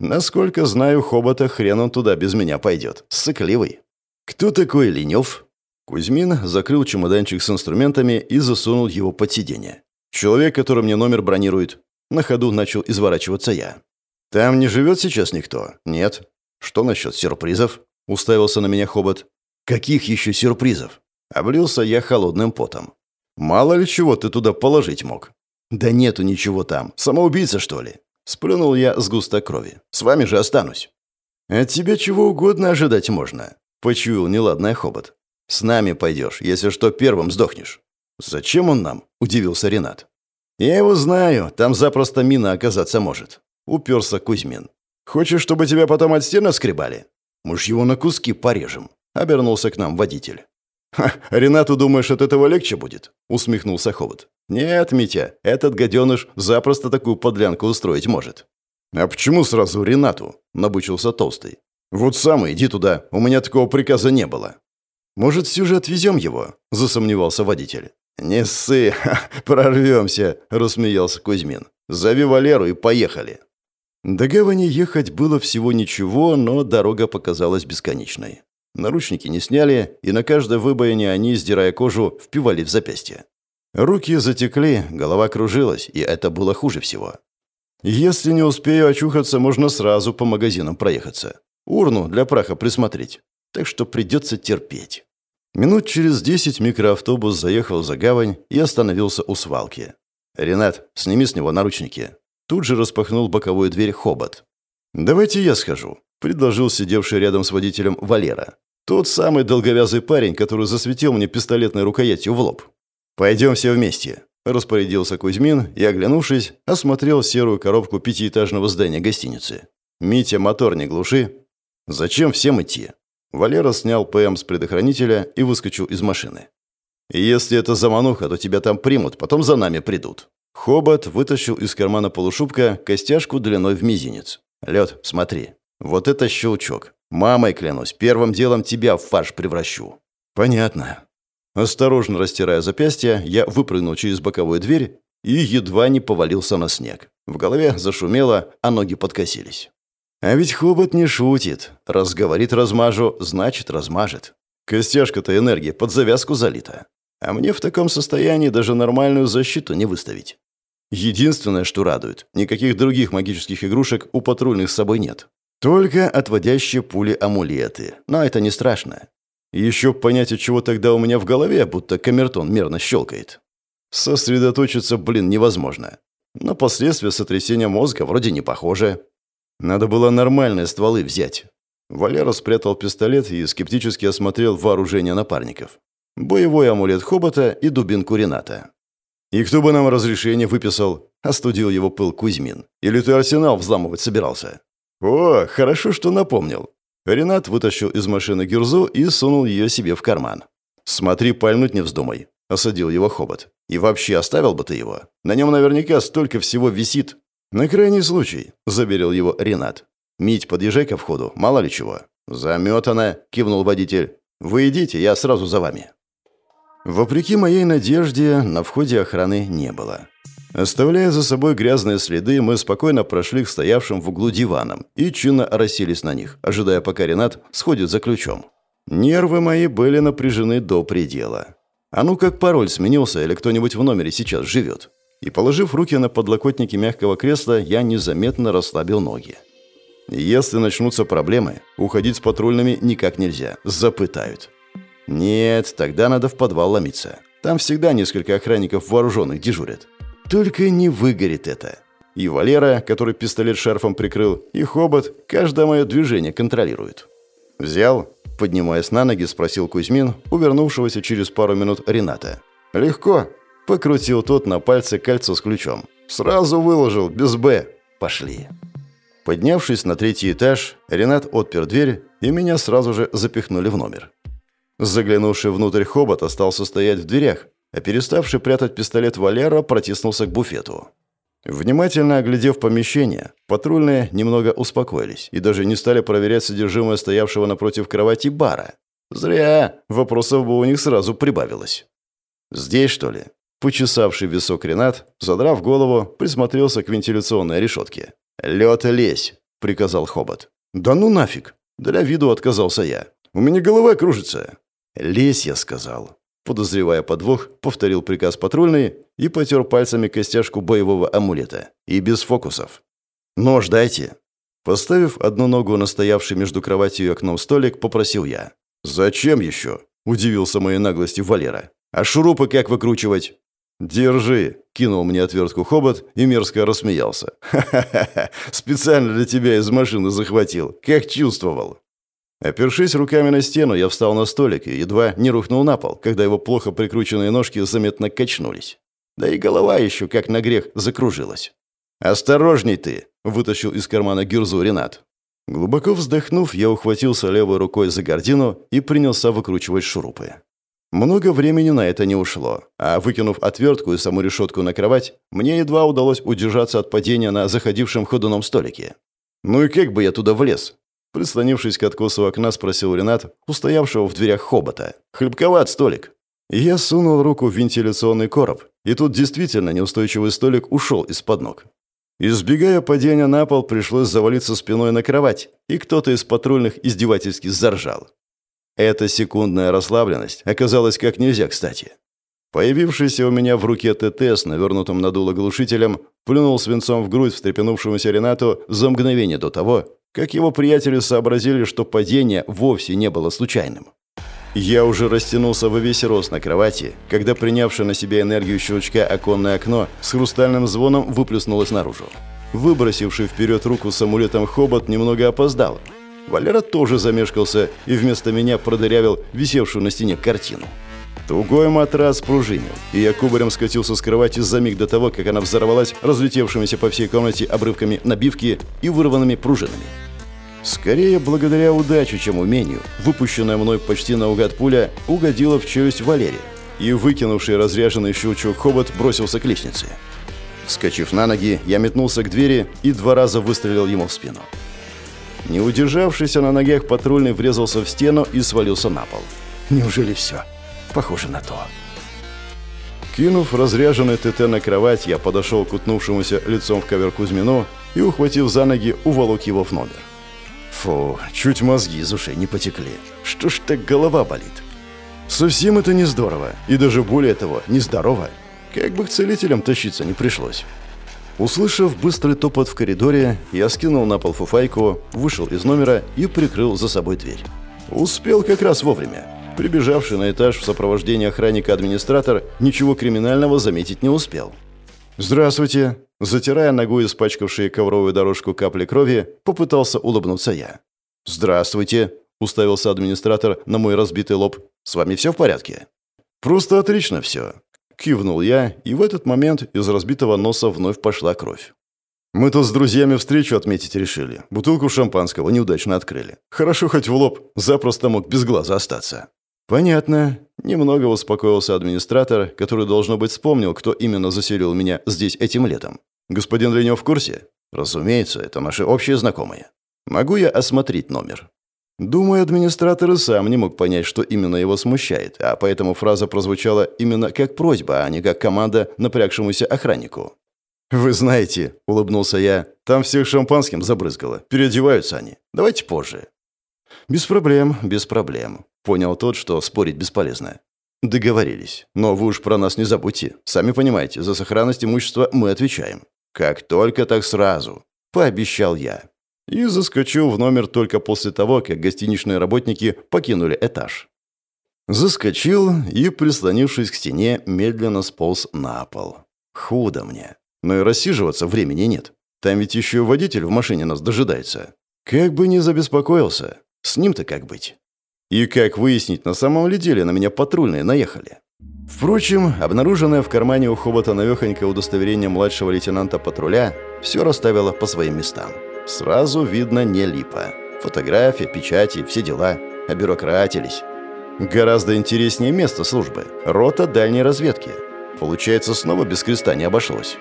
Насколько знаю Хобота, хрен он туда без меня пойдет. Сыкливый. Кто такой Ленев? Кузьмин закрыл чемоданчик с инструментами и засунул его под сиденье. «Человек, который мне номер бронирует». На ходу начал изворачиваться я. «Там не живет сейчас никто?» «Нет». «Что насчет сюрпризов?» Уставился на меня Хобот. «Каких еще сюрпризов?» Облился я холодным потом. «Мало ли чего ты туда положить мог». «Да нету ничего там. Самоубийца, что ли?» Сплюнул я с густой крови. «С вами же останусь». «От тебя чего угодно ожидать можно», — почуял неладный Хобот. С нами пойдешь, если что, первым сдохнешь». «Зачем он нам?» – удивился Ренат. «Я его знаю, там запросто мина оказаться может», – уперся Кузьмин. «Хочешь, чтобы тебя потом от стены скребали? Мы ж его на куски порежем», – обернулся к нам водитель. «Ха, Ренату думаешь, от этого легче будет?» – усмехнулся Хобот. «Нет, Митя, этот гаденыш запросто такую подлянку устроить может». «А почему сразу Ренату?» – набычился Толстый. «Вот сам иди туда, у меня такого приказа не было». «Может, все же отвезем его?» – засомневался водитель. «Не ссы, прорвемся», – рассмеялся Кузьмин. «Зови Валеру и поехали». До гавани ехать было всего ничего, но дорога показалась бесконечной. Наручники не сняли, и на каждой выбоине они, сдирая кожу, впивали в запястье. Руки затекли, голова кружилась, и это было хуже всего. Если не успею очухаться, можно сразу по магазинам проехаться. Урну для праха присмотреть так что придется терпеть. Минут через десять микроавтобус заехал за гавань и остановился у свалки. «Ренат, сними с него наручники». Тут же распахнул боковую дверь Хобот. «Давайте я схожу», — предложил сидевший рядом с водителем Валера. Тот самый долговязый парень, который засветил мне пистолетной рукоятью в лоб. «Пойдем все вместе», — распорядился Кузьмин и, оглянувшись, осмотрел серую коробку пятиэтажного здания гостиницы. «Митя, мотор не глуши». «Зачем всем идти?» Валера снял ПМ с предохранителя и выскочил из машины. «Если это замануха, то тебя там примут, потом за нами придут». Хобот вытащил из кармана полушубка костяшку длиной в мизинец. «Лед, смотри. Вот это щелчок. Мамой клянусь, первым делом тебя в фарш превращу». «Понятно». Осторожно растирая запястье, я выпрыгнул через боковую дверь и едва не повалился на снег. В голове зашумело, а ноги подкосились. А ведь Хобот не шутит. Раз говорит размажу, значит размажет. Костяшка-то энергии под завязку залита. А мне в таком состоянии даже нормальную защиту не выставить. Единственное, что радует, никаких других магических игрушек у патрульных с собой нет. Только отводящие пули амулеты. Но это не страшно. Еще понять, от чего тогда у меня в голове, будто камертон мерно щелкает. Сосредоточиться, блин, невозможно. Но последствия сотрясения мозга вроде не похожи. Надо было нормальные стволы взять. Валера спрятал пистолет и скептически осмотрел вооружение напарников. Боевой амулет Хобота и дубинку Рената. «И кто бы нам разрешение выписал?» – остудил его пыл Кузьмин. «Или ты арсенал взламывать собирался?» «О, хорошо, что напомнил». Ренат вытащил из машины гюрзу и сунул ее себе в карман. «Смотри, пальнуть не вздумай», – осадил его Хобот. «И вообще оставил бы ты его? На нем наверняка столько всего висит». «На крайний случай», – заверил его Ренат. «Мить, подъезжай ко входу, мало ли чего». «Заметано», – кивнул водитель. «Вы идите, я сразу за вами». Вопреки моей надежде, на входе охраны не было. Оставляя за собой грязные следы, мы спокойно прошли к стоявшим в углу диванам и чинно расселись на них, ожидая, пока Ренат сходит за ключом. Нервы мои были напряжены до предела. А ну как пароль сменился или кто-нибудь в номере сейчас живет? И положив руки на подлокотники мягкого кресла, я незаметно расслабил ноги. Если начнутся проблемы, уходить с патрульными никак нельзя, запытают. Нет, тогда надо в подвал ломиться. Там всегда несколько охранников вооруженных дежурят. Только не выгорит это. И Валера, который пистолет шарфом прикрыл, и Хобот каждое мое движение контролирует. «Взял?» – поднимаясь на ноги, спросил Кузьмин, увернувшегося через пару минут Рената. «Легко». Покрутил тот на пальце кольцо с ключом. «Сразу выложил, без «Б». Пошли». Поднявшись на третий этаж, Ренат отпер дверь, и меня сразу же запихнули в номер. Заглянувший внутрь хобот остался стоять в дверях, а переставший прятать пистолет Валера протиснулся к буфету. Внимательно оглядев помещение, патрульные немного успокоились и даже не стали проверять содержимое стоявшего напротив кровати бара. Зря, вопросов бы у них сразу прибавилось. «Здесь, что ли?» Почесавший висок Ренат, задрав голову, присмотрелся к вентиляционной решетке. «Лёд лезь!» — приказал Хобот. «Да ну нафиг!» Для виду отказался я. «У меня голова кружится!» «Лезь!» — я сказал. Подозревая подвох, повторил приказ патрульный и потер пальцами костяшку боевого амулета. И без фокусов. «Нож дайте!» Поставив одну ногу на стоявший между кроватью и окном столик, попросил я. «Зачем еще?» – удивился моей наглости Валера. «А шурупы как выкручивать?» «Держи!» – кинул мне отвертку хобот и мерзко рассмеялся. «Ха-ха-ха! Специально для тебя из машины захватил. Как чувствовал!» Опершись руками на стену, я встал на столик и едва не рухнул на пол, когда его плохо прикрученные ножки заметно качнулись. Да и голова еще, как на грех, закружилась. «Осторожней ты!» – вытащил из кармана гюрзу Ренат. Глубоко вздохнув, я ухватился левой рукой за гордину и принялся выкручивать шурупы. Много времени на это не ушло, а выкинув отвертку и саму решетку на кровать, мне едва удалось удержаться от падения на заходившем ходуном столике. «Ну и как бы я туда влез?» Прислонившись к откосу окна, спросил Ренат, устоявшего в дверях хобота. «Хлебковат столик». Я сунул руку в вентиляционный короб, и тут действительно неустойчивый столик ушел из-под ног. Избегая падения на пол, пришлось завалиться спиной на кровать, и кто-то из патрульных издевательски заржал. Эта секундная расслабленность оказалась как нельзя кстати. Появившийся у меня в руке ТТ с навернутым надуло глушителем плюнул свинцом в грудь встрепенувшемуся Ренату за мгновение до того, как его приятели сообразили, что падение вовсе не было случайным. Я уже растянулся во весь рост на кровати, когда принявшее на себя энергию щелчка оконное окно с хрустальным звоном выплюснулось наружу. Выбросивший вперед руку с амулетом хобот немного опоздал – Валера тоже замешкался и вместо меня продырявил висевшую на стене картину. Тугой матрас пружинил, и я кубарем скатился с кровати за миг до того, как она взорвалась разлетевшимися по всей комнате обрывками набивки и вырванными пружинами. Скорее, благодаря удаче, чем умению, выпущенная мной почти наугад пуля угодила в челюсть Валерия, и выкинувший разряженный щелчок хобот бросился к лестнице. Вскочив на ноги, я метнулся к двери и два раза выстрелил ему в спину. Не удержавшийся на ногах патрульный врезался в стену и свалился на пол. Неужели все? Похоже на то. Кинув разряженный ТТ на кровать, я подошел к утнувшемуся лицом в ковер Кузьмину и, ухватив за ноги, уволок его в номер. Фу, чуть мозги из ушей не потекли. Что ж так голова болит? Совсем это не здорово. И даже более того, нездорово. Как бы к целителям тащиться не пришлось. Услышав быстрый топот в коридоре, я скинул на пол фуфайку, вышел из номера и прикрыл за собой дверь. Успел как раз вовремя. Прибежавший на этаж в сопровождении охранника-администратор ничего криминального заметить не успел. «Здравствуйте!» Затирая ногой испачкавшие ковровую дорожку капли крови, попытался улыбнуться я. «Здравствуйте!» – уставился администратор на мой разбитый лоб. «С вами все в порядке?» «Просто отлично все!» Кивнул я, и в этот момент из разбитого носа вновь пошла кровь. «Мы тут с друзьями встречу отметить решили. Бутылку шампанского неудачно открыли. Хорошо хоть в лоб, запросто мог без глаза остаться». «Понятно». Немного успокоился администратор, который, должно быть, вспомнил, кто именно заселил меня здесь этим летом. «Господин Ленев в курсе?» «Разумеется, это наши общие знакомые. Могу я осмотреть номер?» Думаю, администратор и сам не мог понять, что именно его смущает, а поэтому фраза прозвучала именно как просьба, а не как команда напрягшемуся охраннику. «Вы знаете», — улыбнулся я, — «там всех шампанским забрызгало. Переодеваются они. Давайте позже». «Без проблем, без проблем», — понял тот, что спорить бесполезно. «Договорились. Но вы уж про нас не забудьте. Сами понимаете, за сохранность имущества мы отвечаем. Как только, так сразу», — пообещал я. И заскочил в номер только после того, как гостиничные работники покинули этаж. Заскочил и, прислонившись к стене, медленно сполз на пол. Худо мне. Но и рассиживаться времени нет. Там ведь еще водитель в машине нас дожидается. Как бы не забеспокоился. С ним-то как быть? И как выяснить, на самом ли деле на меня патрульные наехали? Впрочем, обнаруженное в кармане у хобота навехонькое удостоверение младшего лейтенанта патруля все расставило по своим местам. Сразу видно не липа. Фотография, печати, все дела. Обюрократились. Гораздо интереснее место службы. Рота дальней разведки. Получается, снова без креста не обошлось.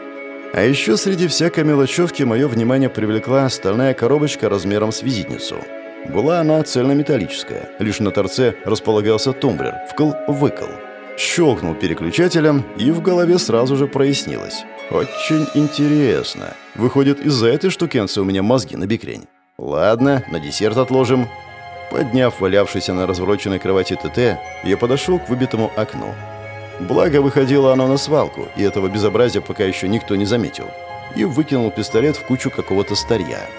А еще среди всякой мелочевки мое внимание привлекла стальная коробочка размером с визитницу. Была она цельнометаллическая. Лишь на торце располагался тумблер. Вкл-выкл. Щелкнул переключателем, и в голове сразу же прояснилось. Очень интересно. Выходит, из-за этой штукенции у меня мозги на бикрень. Ладно, на десерт отложим. Подняв валявшийся на развороченной кровати ТТ, я подошел к выбитому окну. Благо, выходило оно на свалку, и этого безобразия пока еще никто не заметил. И выкинул пистолет в кучу какого-то старья.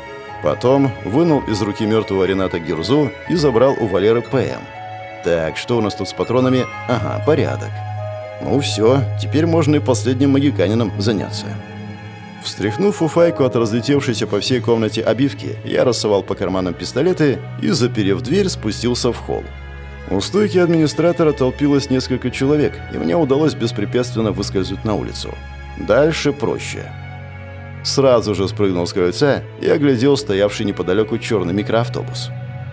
Потом вынул из руки мертвого Рената Герзу и забрал у Валеры ПМ. Так, что у нас тут с патронами? Ага, порядок. Ну все, теперь можно и последним магиканином заняться. Встряхнув фуфайку от разлетевшейся по всей комнате обивки, я рассовал по карманам пистолеты и, заперев дверь, спустился в холл. У стойки администратора толпилось несколько человек, и мне удалось беспрепятственно выскользнуть на улицу. Дальше проще. Сразу же спрыгнул с крыльца и оглядел стоявший неподалеку черный микроавтобус.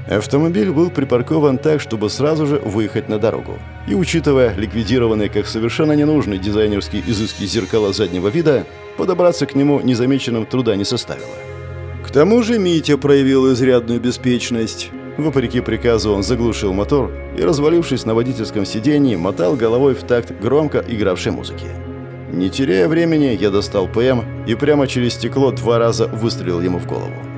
Автомобиль был припаркован так, чтобы сразу же выехать на дорогу. И учитывая ликвидированные как совершенно ненужные дизайнерские изыски зеркала заднего вида, подобраться к нему незамеченным труда не составило. К тому же Митя проявил изрядную беспечность. Вопреки приказу он заглушил мотор и, развалившись на водительском сиденье, мотал головой в такт громко игравшей музыки. Не теряя времени, я достал ПМ и прямо через стекло два раза выстрелил ему в голову.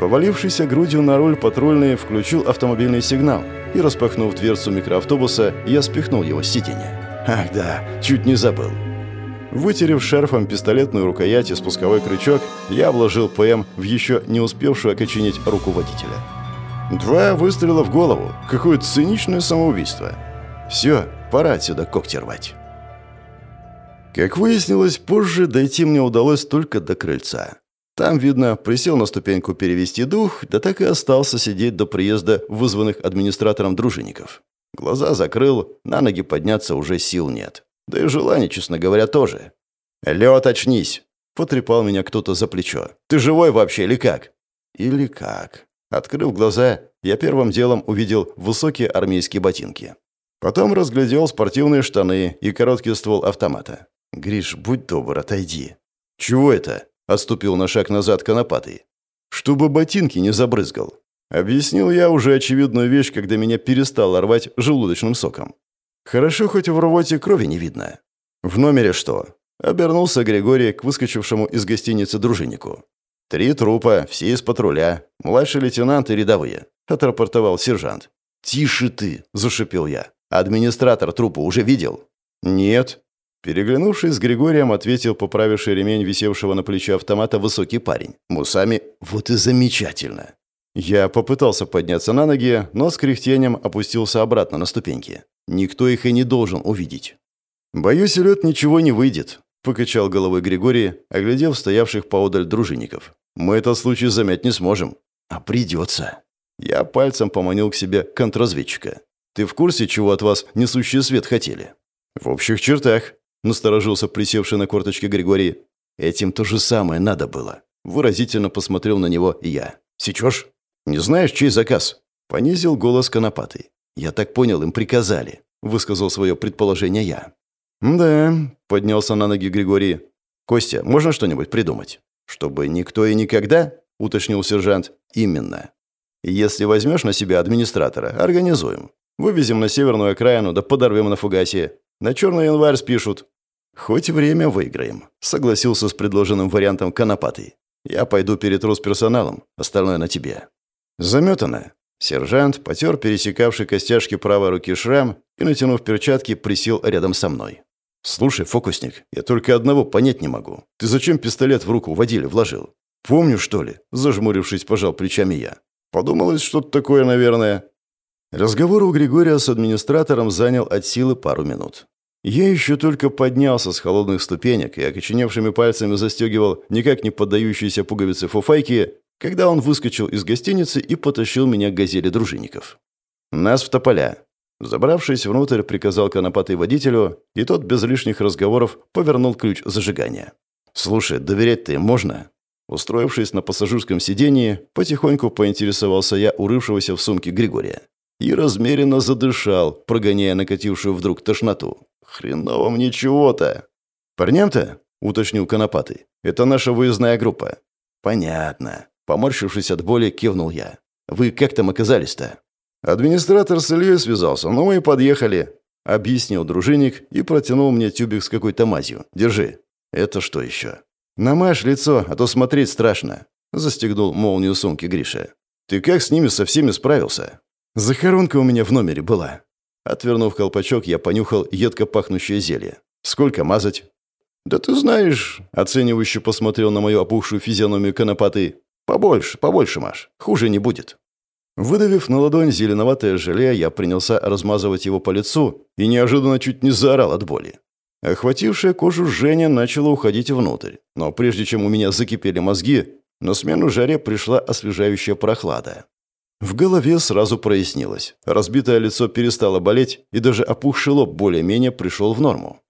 Повалившийся грудью на руль патрульный включил автомобильный сигнал и, распахнув дверцу микроавтобуса, я спихнул его с сиденья. Ах да, чуть не забыл. Вытерев шарфом пистолетную рукоять и спусковой крючок, я вложил ПМ в еще не успевшую окоченеть руку водителя. Два выстрела в голову. Какое циничное самоубийство. Все, пора отсюда когти рвать. Как выяснилось, позже дойти мне удалось только до крыльца. Там, видно, присел на ступеньку перевести дух, да так и остался сидеть до приезда вызванных администратором дружинников. Глаза закрыл, на ноги подняться уже сил нет. Да и желания, честно говоря, тоже. «Лёд, очнись!» — потрепал меня кто-то за плечо. «Ты живой вообще или как?» «Или как?» Открыв глаза, я первым делом увидел высокие армейские ботинки. Потом разглядел спортивные штаны и короткий ствол автомата. «Гриш, будь добр, отойди». «Чего это?» Отступил на шаг назад конопатый. чтобы ботинки не забрызгал. Объяснил я уже очевидную вещь, когда меня перестало рвать желудочным соком. Хорошо, хоть в рвоте крови не видно. В номере что? Обернулся Григорий к выскочившему из гостиницы дружиннику. «Три трупа, все из патруля. Младший лейтенант и рядовые», — отрапортовал сержант. «Тише ты!» — зашипел я. «Администратор трупа уже видел?» «Нет». Переглянувшись с Григорием, ответил поправивший ремень висевшего на плече автомата высокий парень. «Мусами, вот и замечательно!» Я попытался подняться на ноги, но с кряхтением опустился обратно на ступеньки. Никто их и не должен увидеть. «Боюсь, лед ничего не выйдет», — покачал головой Григорий, оглядев стоявших поодаль дружинников. «Мы этот случай замять не сможем». «А придется». Я пальцем поманил к себе контрразведчика. «Ты в курсе, чего от вас несущий свет хотели?» «В общих чертах», — насторожился присевший на корточке Григорий. «Этим то же самое надо было». Выразительно посмотрел на него я. «Сечешь?» «Не знаешь, чей заказ?» Понизил голос конопатый. «Я так понял, им приказали», — высказал свое предположение я. «Да», — поднялся на ноги Григорий. «Костя, можно что-нибудь придумать?» «Чтобы никто и никогда?» — уточнил сержант. «Именно. Если возьмешь на себя администратора, организуем. Вывезем на северную окраину, да подорвем на фугасе. На черный январь спишут». «Хоть время выиграем», — согласился с предложенным вариантом Конопатый. «Я пойду перед персоналом, остальное на тебе». Заметано. Сержант потер пересекавший костяшки правой руки шрам и, натянув перчатки, присел рядом со мной. «Слушай, фокусник, я только одного понять не могу. Ты зачем пистолет в руку водили вложил? Помню, что ли?» Зажмурившись, пожал плечами я. «Подумалось что-то такое, наверное». Разговор у Григория с администратором занял от силы пару минут. Я еще только поднялся с холодных ступенек и окоченевшими пальцами застегивал никак не поддающиеся пуговицы фуфайки, когда он выскочил из гостиницы и потащил меня к газели дружинников. Нас в тополя. Забравшись внутрь, приказал конопатый водителю, и тот без лишних разговоров повернул ключ зажигания. «Слушай, доверять-то им можно?» Устроившись на пассажирском сидении, потихоньку поинтересовался я урывшегося в сумке Григория. И размеренно задышал, прогоняя накатившую вдруг тошноту. «Хреново мне чего-то!» «Парням-то?» — уточнил Конопатый. «Это наша выездная группа». «Понятно. Поморщившись от боли, кивнул я. «Вы как там оказались-то?» «Администратор с Ильей связался, но мы и подъехали», — объяснил дружинник и протянул мне тюбик с какой-то мазью. «Держи». «Это что еще?» «Намажь лицо, а то смотреть страшно», — застегнул молнию сумки Гриша. «Ты как с ними со всеми справился?» «Захоронка у меня в номере была». Отвернув колпачок, я понюхал едко пахнущее зелье. «Сколько мазать?» «Да ты знаешь», — оценивающе посмотрел на мою опухшую физиономию конопаты. «Побольше, побольше, Маш. Хуже не будет». Выдавив на ладонь зеленоватое желе, я принялся размазывать его по лицу и неожиданно чуть не заорал от боли. Охватившая кожу Женя начала уходить внутрь, но прежде чем у меня закипели мозги, на смену жаре пришла освежающая прохлада. В голове сразу прояснилось. Разбитое лицо перестало болеть, и даже опухший лоб более-менее пришел в норму.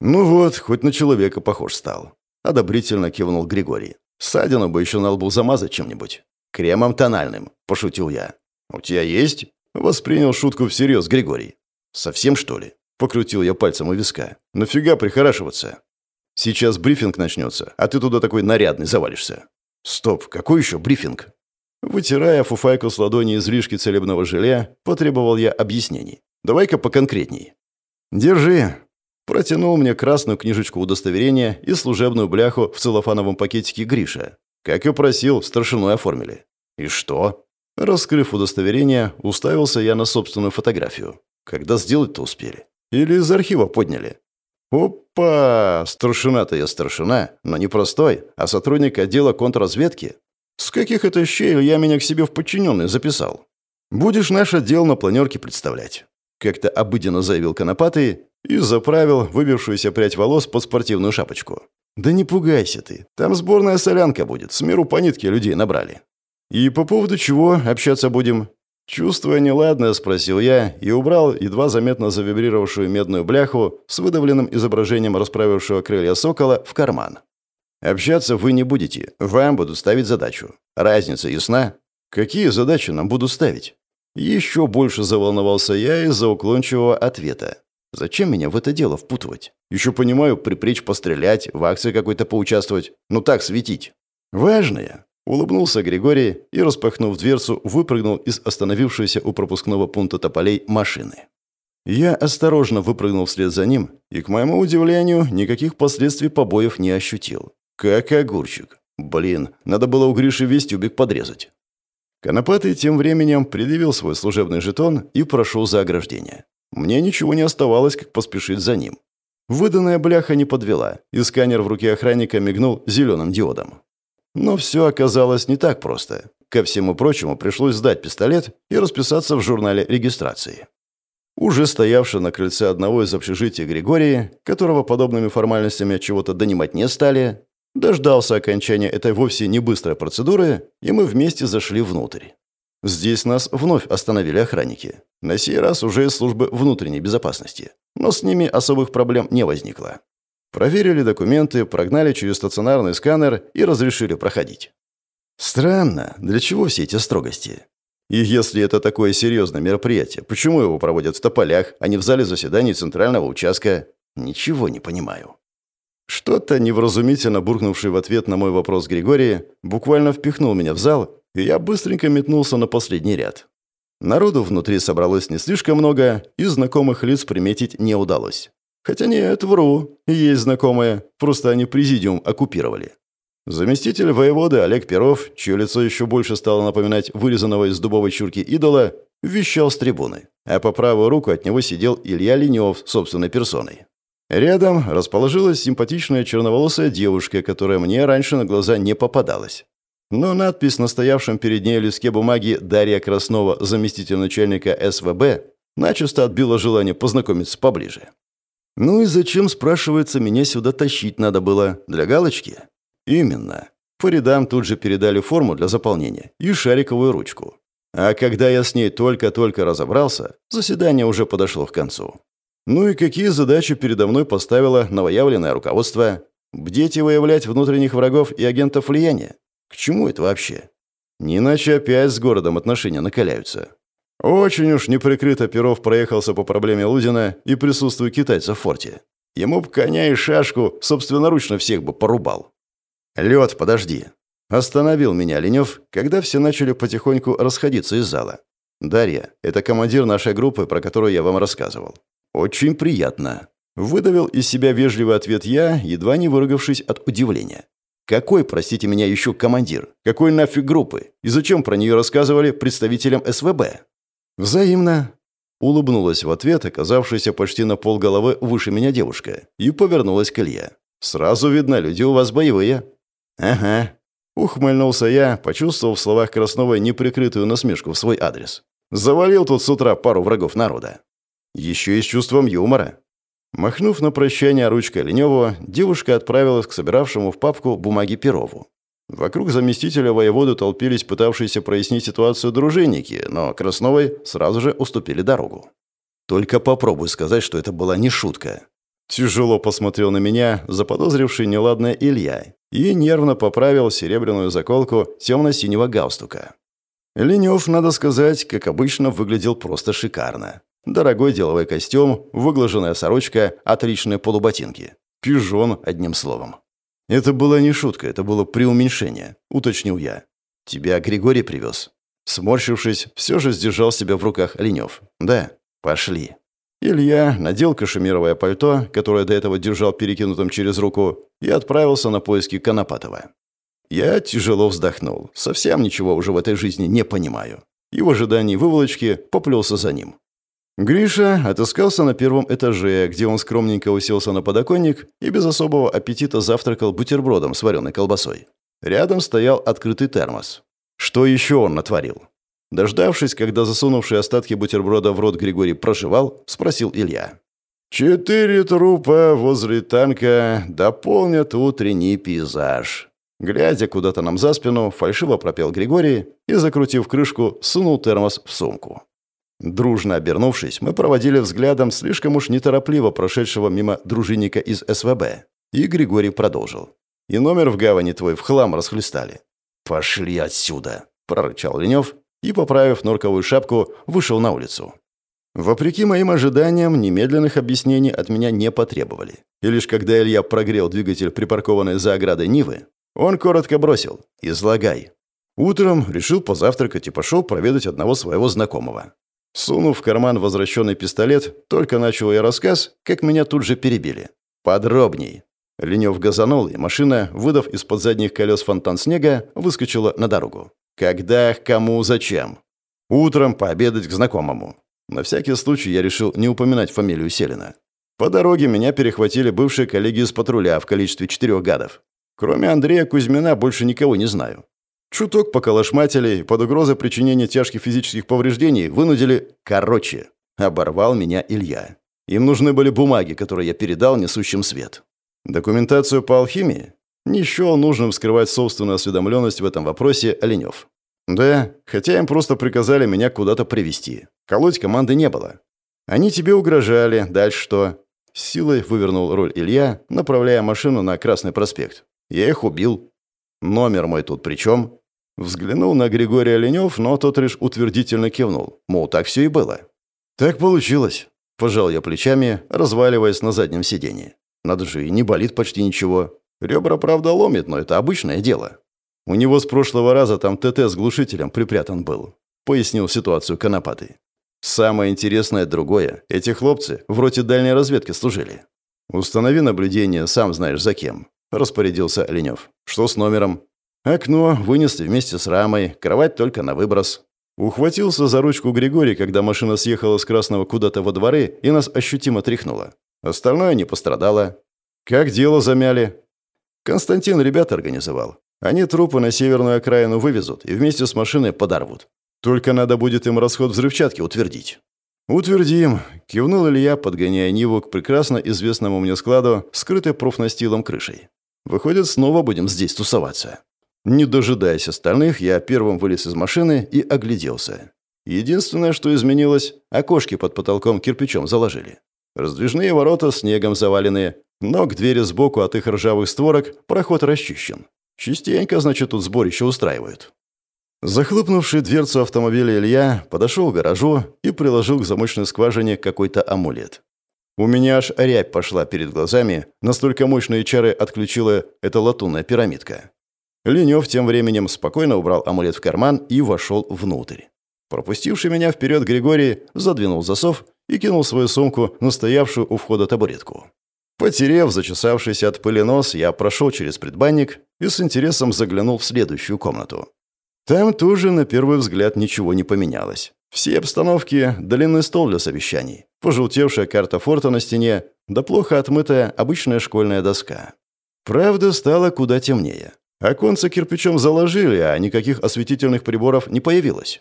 «Ну вот, хоть на человека похож стал», — одобрительно кивнул Григорий. Ссадину бы еще на лбу замазать чем-нибудь. Кремом тональным, пошутил я. У тебя есть? Воспринял шутку всерьез Григорий. Совсем что ли? Покрутил я пальцем у виска. Нафига прихорашиваться? Сейчас брифинг начнется, а ты туда такой нарядный завалишься. Стоп, какой еще брифинг? Вытирая фуфайку с ладони излишки целебного желе, потребовал я объяснений. Давай-ка поконкретней. Держи, Протянул мне красную книжечку удостоверения и служебную бляху в целлофановом пакетике Гриша. Как и просил, старшиной оформили. И что? Раскрыв удостоверение, уставился я на собственную фотографию. Когда сделать-то успели? Или из архива подняли? Опа! Старшина-то я старшина, но не простой, а сотрудник отдела контрразведки. С каких это щей я меня к себе в подчиненные записал? Будешь наш отдел на планерке представлять. Как-то обыденно заявил Конопатый и заправил выбившуюся прядь волос под спортивную шапочку. «Да не пугайся ты. Там сборная солянка будет. С миру по нитке людей набрали». «И по поводу чего общаться будем?» Чувствуя неладное, спросил я и убрал едва заметно завибрировавшую медную бляху с выдавленным изображением расправившего крылья сокола в карман. «Общаться вы не будете. Вам будут ставить задачу. Разница ясна? Какие задачи нам будут ставить?» Еще больше заволновался я из-за уклончивого ответа. Зачем меня в это дело впутывать? Еще понимаю, припречь пострелять, в акции какой-то поучаствовать. Ну так, светить. Важное. Улыбнулся Григорий и, распахнув дверцу, выпрыгнул из остановившейся у пропускного пункта тополей машины. Я осторожно выпрыгнул вслед за ним и, к моему удивлению, никаких последствий побоев не ощутил. Как огурчик. Блин, надо было у Гриши весь тюбик подрезать. Конопатый тем временем предъявил свой служебный жетон и прошел за ограждение. Мне ничего не оставалось, как поспешить за ним. Выданная бляха не подвела, и сканер в руке охранника мигнул зеленым диодом. Но все оказалось не так просто. Ко всему прочему, пришлось сдать пистолет и расписаться в журнале регистрации. Уже стоявший на крыльце одного из общежитий Григорий, которого подобными формальностями чего-то донимать не стали, Дождался окончания этой вовсе не быстрой процедуры, и мы вместе зашли внутрь. Здесь нас вновь остановили охранники. На сей раз уже из службы внутренней безопасности. Но с ними особых проблем не возникло. Проверили документы, прогнали через стационарный сканер и разрешили проходить. Странно, для чего все эти строгости? И если это такое серьезное мероприятие, почему его проводят в тополях, а не в зале заседаний центрального участка? Ничего не понимаю. Что-то невразумительно буркнувший в ответ на мой вопрос Григорий буквально впихнул меня в зал, и я быстренько метнулся на последний ряд. Народу внутри собралось не слишком много, и знакомых лиц приметить не удалось. Хотя нет, вру, есть знакомые, просто они президиум оккупировали. Заместитель воеводы Олег Перов, чье лицо еще больше стало напоминать вырезанного из дубовой чурки идола, вещал с трибуны, а по правую руку от него сидел Илья Ленев собственной персоной. Рядом расположилась симпатичная черноволосая девушка, которая мне раньше на глаза не попадалась. Но надпись на стоявшем перед ней листке бумаги «Дарья Краснова, заместитель начальника СВБ» начисто отбила желание познакомиться поближе. Ну и зачем, спрашивается, меня сюда тащить надо было? Для галочки? Именно. По рядам тут же передали форму для заполнения и шариковую ручку. А когда я с ней только-только разобрался, заседание уже подошло к концу. Ну и какие задачи передо мной поставило новоявленное руководство? Бдеть и выявлять внутренних врагов и агентов влияния? К чему это вообще? Не иначе опять с городом отношения накаляются. Очень уж неприкрыто Перов проехался по проблеме Лудина и присутствию китайцев в форте. Ему б коня и шашку собственноручно всех бы порубал. «Лед, подожди!» Остановил меня Ленев, когда все начали потихоньку расходиться из зала. «Дарья, это командир нашей группы, про которую я вам рассказывал. «Очень приятно», — выдавил из себя вежливый ответ я, едва не выругавшись от удивления. «Какой, простите меня, еще командир? Какой нафиг группы? И зачем про нее рассказывали представителям СВБ?» «Взаимно», — улыбнулась в ответ, оказавшаяся почти на полголовы выше меня девушка, и повернулась к Илье. «Сразу видно, люди у вас боевые». «Ага», — ухмыльнулся я, почувствовав в словах Красновой неприкрытую насмешку в свой адрес. «Завалил тут с утра пару врагов народа». Еще и с чувством юмора. Махнув на прощание ручкой Леневу, девушка отправилась к собиравшему в папку бумаги Перову. Вокруг заместителя воеводы толпились пытавшиеся прояснить ситуацию дружинники, но Красновой сразу же уступили дорогу. «Только попробуй сказать, что это была не шутка». Тяжело посмотрел на меня, заподозривший неладное Илья, и нервно поправил серебряную заколку темно-синего галстука. Ленев, надо сказать, как обычно, выглядел просто шикарно. Дорогой деловой костюм, выглаженная сорочка, отличные полуботинки. Пижон, одним словом. Это была не шутка, это было преуменьшение, уточнил я. Тебя Григорий привез. Сморщившись, все же сдержал себя в руках Ленев. Да, пошли. Илья надел кашемировое пальто, которое до этого держал перекинутым через руку, и отправился на поиски Конопатова. Я тяжело вздохнул. Совсем ничего уже в этой жизни не понимаю. И в ожидании выволочки поплелся за ним. Гриша отыскался на первом этаже, где он скромненько уселся на подоконник и без особого аппетита завтракал бутербродом с вареной колбасой. Рядом стоял открытый термос. Что еще он натворил? Дождавшись, когда засунувший остатки бутерброда в рот Григорий проживал, спросил Илья. «Четыре трупа возле танка дополнят утренний пейзаж». Глядя куда-то нам за спину, фальшиво пропел Григорий и, закрутив крышку, сунул термос в сумку. Дружно обернувшись, мы проводили взглядом слишком уж неторопливо прошедшего мимо дружинника из СВБ. И Григорий продолжил. «И номер в гавани твой в хлам расхлестали». «Пошли отсюда!» – прорычал Ленев и, поправив норковую шапку, вышел на улицу. Вопреки моим ожиданиям, немедленных объяснений от меня не потребовали. И лишь когда Илья прогрел двигатель припаркованной за оградой Нивы, он коротко бросил «Излагай». Утром решил позавтракать и пошел проведать одного своего знакомого. Сунув в карман возвращенный пистолет, только начал я рассказ, как меня тут же перебили. «Подробней». Ленев газанул, и машина, выдав из-под задних колес фонтан снега, выскочила на дорогу. Когда, кому, зачем? Утром пообедать к знакомому. На всякий случай я решил не упоминать фамилию Селина. По дороге меня перехватили бывшие коллеги из патруля в количестве четырех гадов. Кроме Андрея Кузьмина больше никого не знаю. Чуток поколошматили, под угрозой причинения тяжких физических повреждений вынудили «короче». Оборвал меня Илья. Им нужны были бумаги, которые я передал несущим свет. Документацию по алхимии? Не счел нужным скрывать собственную осведомленность в этом вопросе Оленев. Да, хотя им просто приказали меня куда-то привести. Колоть команды не было. Они тебе угрожали, дальше что? С силой вывернул руль Илья, направляя машину на Красный проспект. Я их убил. Номер мой тут при чем? Взглянул на Григория Ленев, но тот лишь утвердительно кивнул. Мол, так все и было. Так получилось. Пожал я плечами, разваливаясь на заднем сиденье. Надо же, и не болит почти ничего. Ребра, правда, ломит, но это обычное дело. У него с прошлого раза там ТТ с глушителем припрятан был. Пояснил ситуацию Конопатый. Самое интересное другое. Эти хлопцы вроде дальней разведки служили. Установи наблюдение, сам знаешь за кем. Распорядился Ленев. Что с номером? Окно вынесли вместе с рамой, кровать только на выброс. Ухватился за ручку Григорий, когда машина съехала с Красного куда-то во дворы и нас ощутимо тряхнуло. Остальное не пострадало. Как дело замяли? Константин ребят организовал. Они трупы на северную окраину вывезут и вместе с машиной подорвут. Только надо будет им расход взрывчатки утвердить. «Утвердим», — кивнул Илья, подгоняя Ниву к прекрасно известному мне складу, скрытой профнастилом крышей. «Выходит, снова будем здесь тусоваться». Не дожидаясь остальных, я первым вылез из машины и огляделся. Единственное, что изменилось, окошки под потолком кирпичом заложили. Раздвижные ворота снегом завалены, но к двери сбоку от их ржавых створок проход расчищен. Частенько, значит, тут сборище устраивают. Захлопнувший дверцу автомобиля Илья подошел к гаражу и приложил к замочной скважине какой-то амулет. У меня аж рябь пошла перед глазами, настолько мощные чары отключила эта латунная пирамидка. Ленев тем временем спокойно убрал амулет в карман и вошел внутрь. Пропустивший меня вперед Григорий задвинул засов и кинул свою сумку на стоявшую у входа табуретку. Потерев зачесавшийся от пыли нос, я прошел через предбанник и с интересом заглянул в следующую комнату. Там тоже, на первый взгляд, ничего не поменялось. Все обстановки – длинный стол для совещаний, пожелтевшая карта форта на стене, да плохо отмытая обычная школьная доска. Правда, стало куда темнее. Оконца кирпичом заложили, а никаких осветительных приборов не появилось.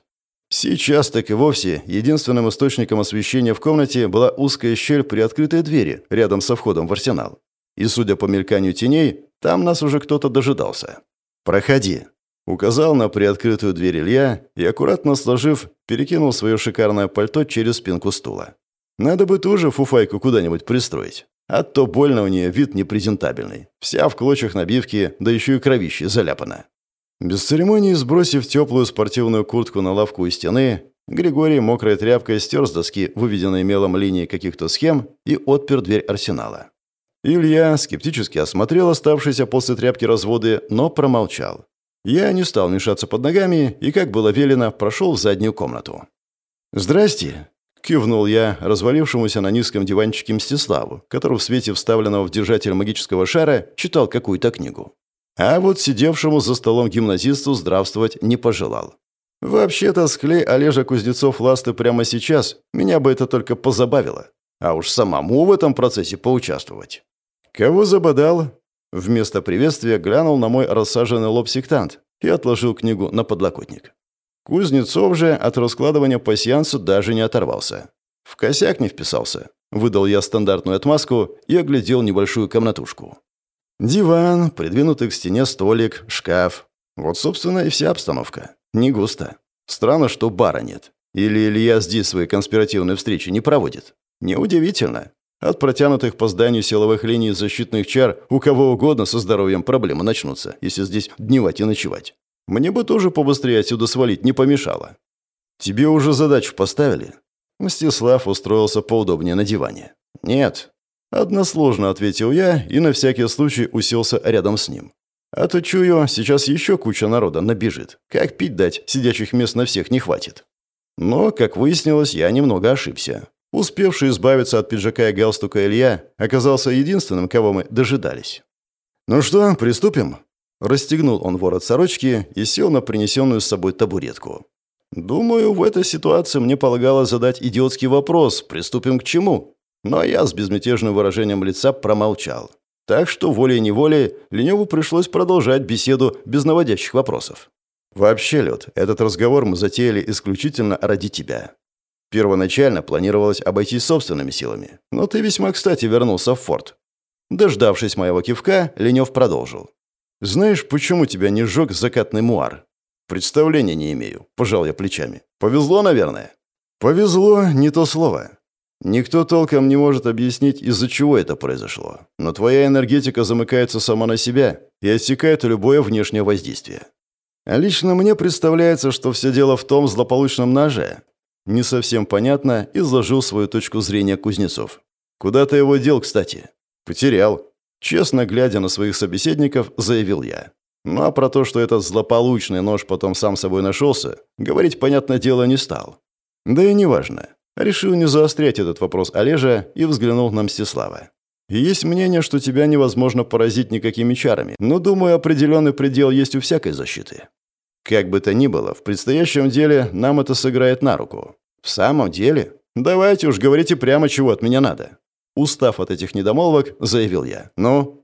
Сейчас так и вовсе единственным источником освещения в комнате была узкая щель при открытой двери рядом со входом в арсенал. И, судя по мельканию теней, там нас уже кто-то дожидался. «Проходи», — указал на приоткрытую дверь Илья и, аккуратно сложив, перекинул свое шикарное пальто через спинку стула. «Надо бы тоже фуфайку куда-нибудь пристроить. А то больно у нее вид непрезентабельный. Вся в клочьях набивки, да еще и кровище заляпана. Без церемонии сбросив теплую спортивную куртку на лавку у стены, Григорий мокрой тряпкой стер с доски выведенной мелом линии каких-то схем и отпер дверь арсенала. Илья скептически осмотрел оставшиеся после тряпки разводы, но промолчал. Я не стал мешаться под ногами и, как было велено, прошел в заднюю комнату. «Здрасте», Кивнул я развалившемуся на низком диванчике Мстиславу, который в свете вставленного в держатель магического шара читал какую-то книгу. А вот сидевшему за столом гимназисту здравствовать не пожелал. Вообще-то, склей Олежа Кузнецов ласты прямо сейчас, меня бы это только позабавило. А уж самому в этом процессе поучаствовать. Кого забодал? Вместо приветствия глянул на мой рассаженный лоб сектант и отложил книгу на подлокотник. Кузнецов же от раскладывания пасьянсу даже не оторвался. В косяк не вписался. Выдал я стандартную отмазку и оглядел небольшую комнатушку. Диван, придвинутый к стене столик, шкаф. Вот, собственно, и вся обстановка. Не густо. Странно, что бара нет. Или Илья здесь свои конспиративные встречи не проводит. Неудивительно. От протянутых по зданию силовых линий защитных чар у кого угодно со здоровьем проблемы начнутся, если здесь дневать и ночевать. Мне бы тоже побыстрее отсюда свалить не помешало. Тебе уже задачу поставили?» Мстислав устроился поудобнее на диване. «Нет». Односложно ответил я и на всякий случай уселся рядом с ним. А то чую, сейчас еще куча народа набежит. Как пить дать, сидячих мест на всех не хватит. Но, как выяснилось, я немного ошибся. Успевший избавиться от пиджака и галстука Илья оказался единственным, кого мы дожидались. «Ну что, приступим?» Расстегнул он ворот сорочки и сел на принесенную с собой табуретку. «Думаю, в этой ситуации мне полагалось задать идиотский вопрос, приступим к чему?» Но я с безмятежным выражением лица промолчал. Так что волей-неволей Леневу пришлось продолжать беседу без наводящих вопросов. «Вообще, Лед, этот разговор мы затеяли исключительно ради тебя. Первоначально планировалось обойтись собственными силами, но ты весьма кстати вернулся в форт». Дождавшись моего кивка, Ленев продолжил. «Знаешь, почему тебя не сжег закатный муар?» «Представления не имею», – пожал я плечами. «Повезло, наверное?» «Повезло – не то слово. Никто толком не может объяснить, из-за чего это произошло. Но твоя энергетика замыкается сама на себя и отсекает любое внешнее воздействие. А лично мне представляется, что все дело в том злополучном ноже. Не совсем понятно, изложил свою точку зрения Кузнецов. Куда ты его дел, кстати? Потерял. Честно глядя на своих собеседников, заявил я. Ну а про то, что этот злополучный нож потом сам собой нашелся, говорить, понятное дело, не стал. Да и неважно. Решил не заострять этот вопрос Олежа и взглянул на Мстислава. «Есть мнение, что тебя невозможно поразить никакими чарами, но, думаю, определенный предел есть у всякой защиты. Как бы то ни было, в предстоящем деле нам это сыграет на руку. В самом деле? Давайте уж говорите прямо, чего от меня надо». Устав от этих недомолвок, заявил я. «Ну?»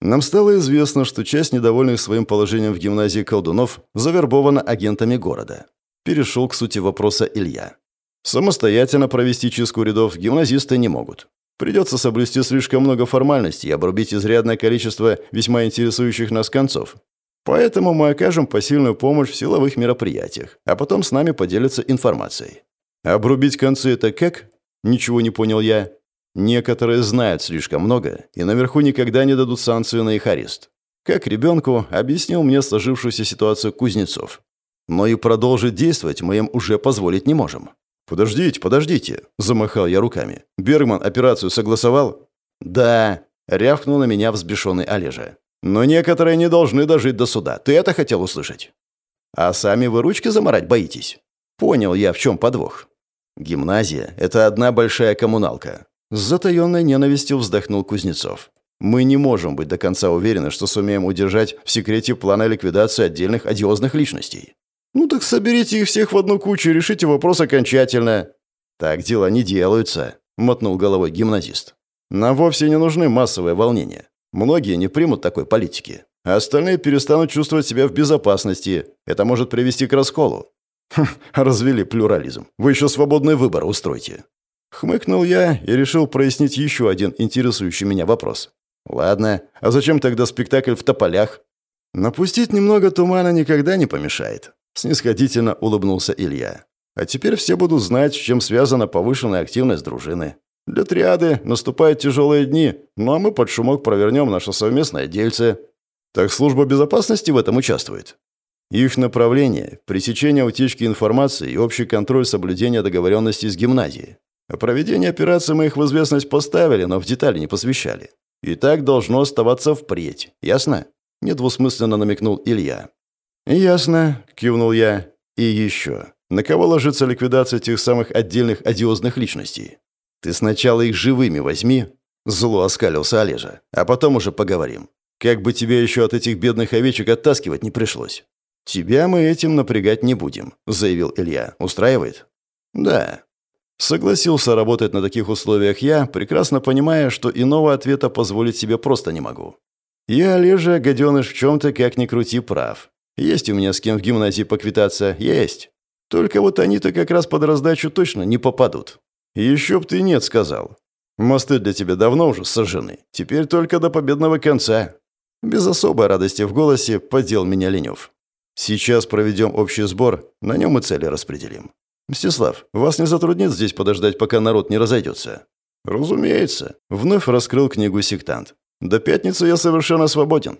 Нам стало известно, что часть недовольных своим положением в гимназии колдунов завербована агентами города. Перешел к сути вопроса Илья. Самостоятельно провести чистку рядов гимназисты не могут. Придется соблюсти слишком много формальностей и обрубить изрядное количество весьма интересующих нас концов. Поэтому мы окажем посильную помощь в силовых мероприятиях, а потом с нами поделятся информацией. Обрубить концы это как? Ничего не понял я. Некоторые знают слишком много и наверху никогда не дадут санкцию на их арест. Как ребенку объяснил мне сложившуюся ситуацию Кузнецов. Но и продолжить действовать мы им уже позволить не можем. «Подождите, подождите!» – замахал я руками. «Бергман операцию согласовал?» «Да», – рявкнул на меня взбешенный Олежа. «Но некоторые не должны дожить до суда. Ты это хотел услышать?» «А сами вы ручки заморать боитесь?» Понял я, в чем подвох. «Гимназия – это одна большая коммуналка». С затаенной ненавистью вздохнул Кузнецов. «Мы не можем быть до конца уверены, что сумеем удержать в секрете плана ликвидации отдельных одиозных личностей. «Ну так соберите их всех в одну кучу и решите вопрос окончательно». «Так дела не делаются», — мотнул головой гимназист. «Нам вовсе не нужны массовые волнения. Многие не примут такой политики, а остальные перестанут чувствовать себя в безопасности. Это может привести к расколу». «Хм, развели плюрализм. Вы еще свободный выбор устройте». Хмыкнул я и решил прояснить еще один интересующий меня вопрос. «Ладно, а зачем тогда спектакль в тополях?» «Напустить немного тумана никогда не помешает», Снисходительно улыбнулся Илья. А теперь все будут знать, с чем связана повышенная активность дружины. Для триады наступают тяжелые дни, ну а мы под шумок провернем наше совместное дельце. Так служба безопасности в этом участвует. Их направление – пресечение утечки информации и общий контроль соблюдения договоренностей с гимназией. О проведении операции мы их в известность поставили, но в детали не посвящали. И так должно оставаться впредь, ясно? Недвусмысленно намекнул Илья. «Ясно», — кивнул я. «И еще. На кого ложится ликвидация тех самых отдельных одиозных личностей? Ты сначала их живыми возьми», — зло оскалился Олежа, «а потом уже поговорим. Как бы тебе еще от этих бедных овечек оттаскивать не пришлось». «Тебя мы этим напрягать не будем», — заявил Илья. «Устраивает?» «Да». Согласился работать на таких условиях я, прекрасно понимая, что иного ответа позволить себе просто не могу. Я, Олежа, гаденыш, в чем-то, как ни крути, прав. Есть у меня с кем в гимназии поквитаться, есть. Только вот они-то как раз под раздачу точно не попадут. Еще б ты нет сказал. Мосты для тебя давно уже сожжены. Теперь только до победного конца. Без особой радости в голосе подел меня Ленев. Сейчас проведем общий сбор, на нем и цели распределим. Мстислав, вас не затруднит здесь подождать, пока народ не разойдется? Разумеется. Вновь раскрыл книгу сектант. До пятницы я совершенно свободен.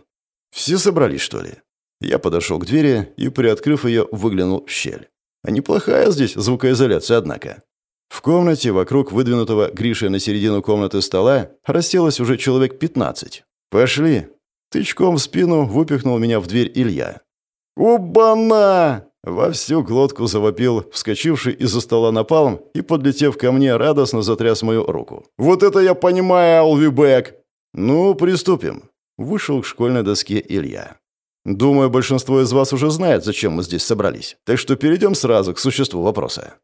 Все собрались, что ли? Я подошел к двери и, приоткрыв ее, выглянул в щель. А неплохая здесь звукоизоляция, однако. В комнате, вокруг выдвинутого Гришей на середину комнаты стола, расселось уже человек 15. «Пошли!» Тычком в спину выпихнул меня в дверь Илья. «Убана!» Во всю глотку завопил, вскочивший из-за стола напалм и, подлетев ко мне, радостно затряс мою руку. «Вот это я понимаю, Алвибек!» «Ну, приступим!» Вышел к школьной доске Илья. «Думаю, большинство из вас уже знает, зачем мы здесь собрались, так что перейдем сразу к существу вопроса.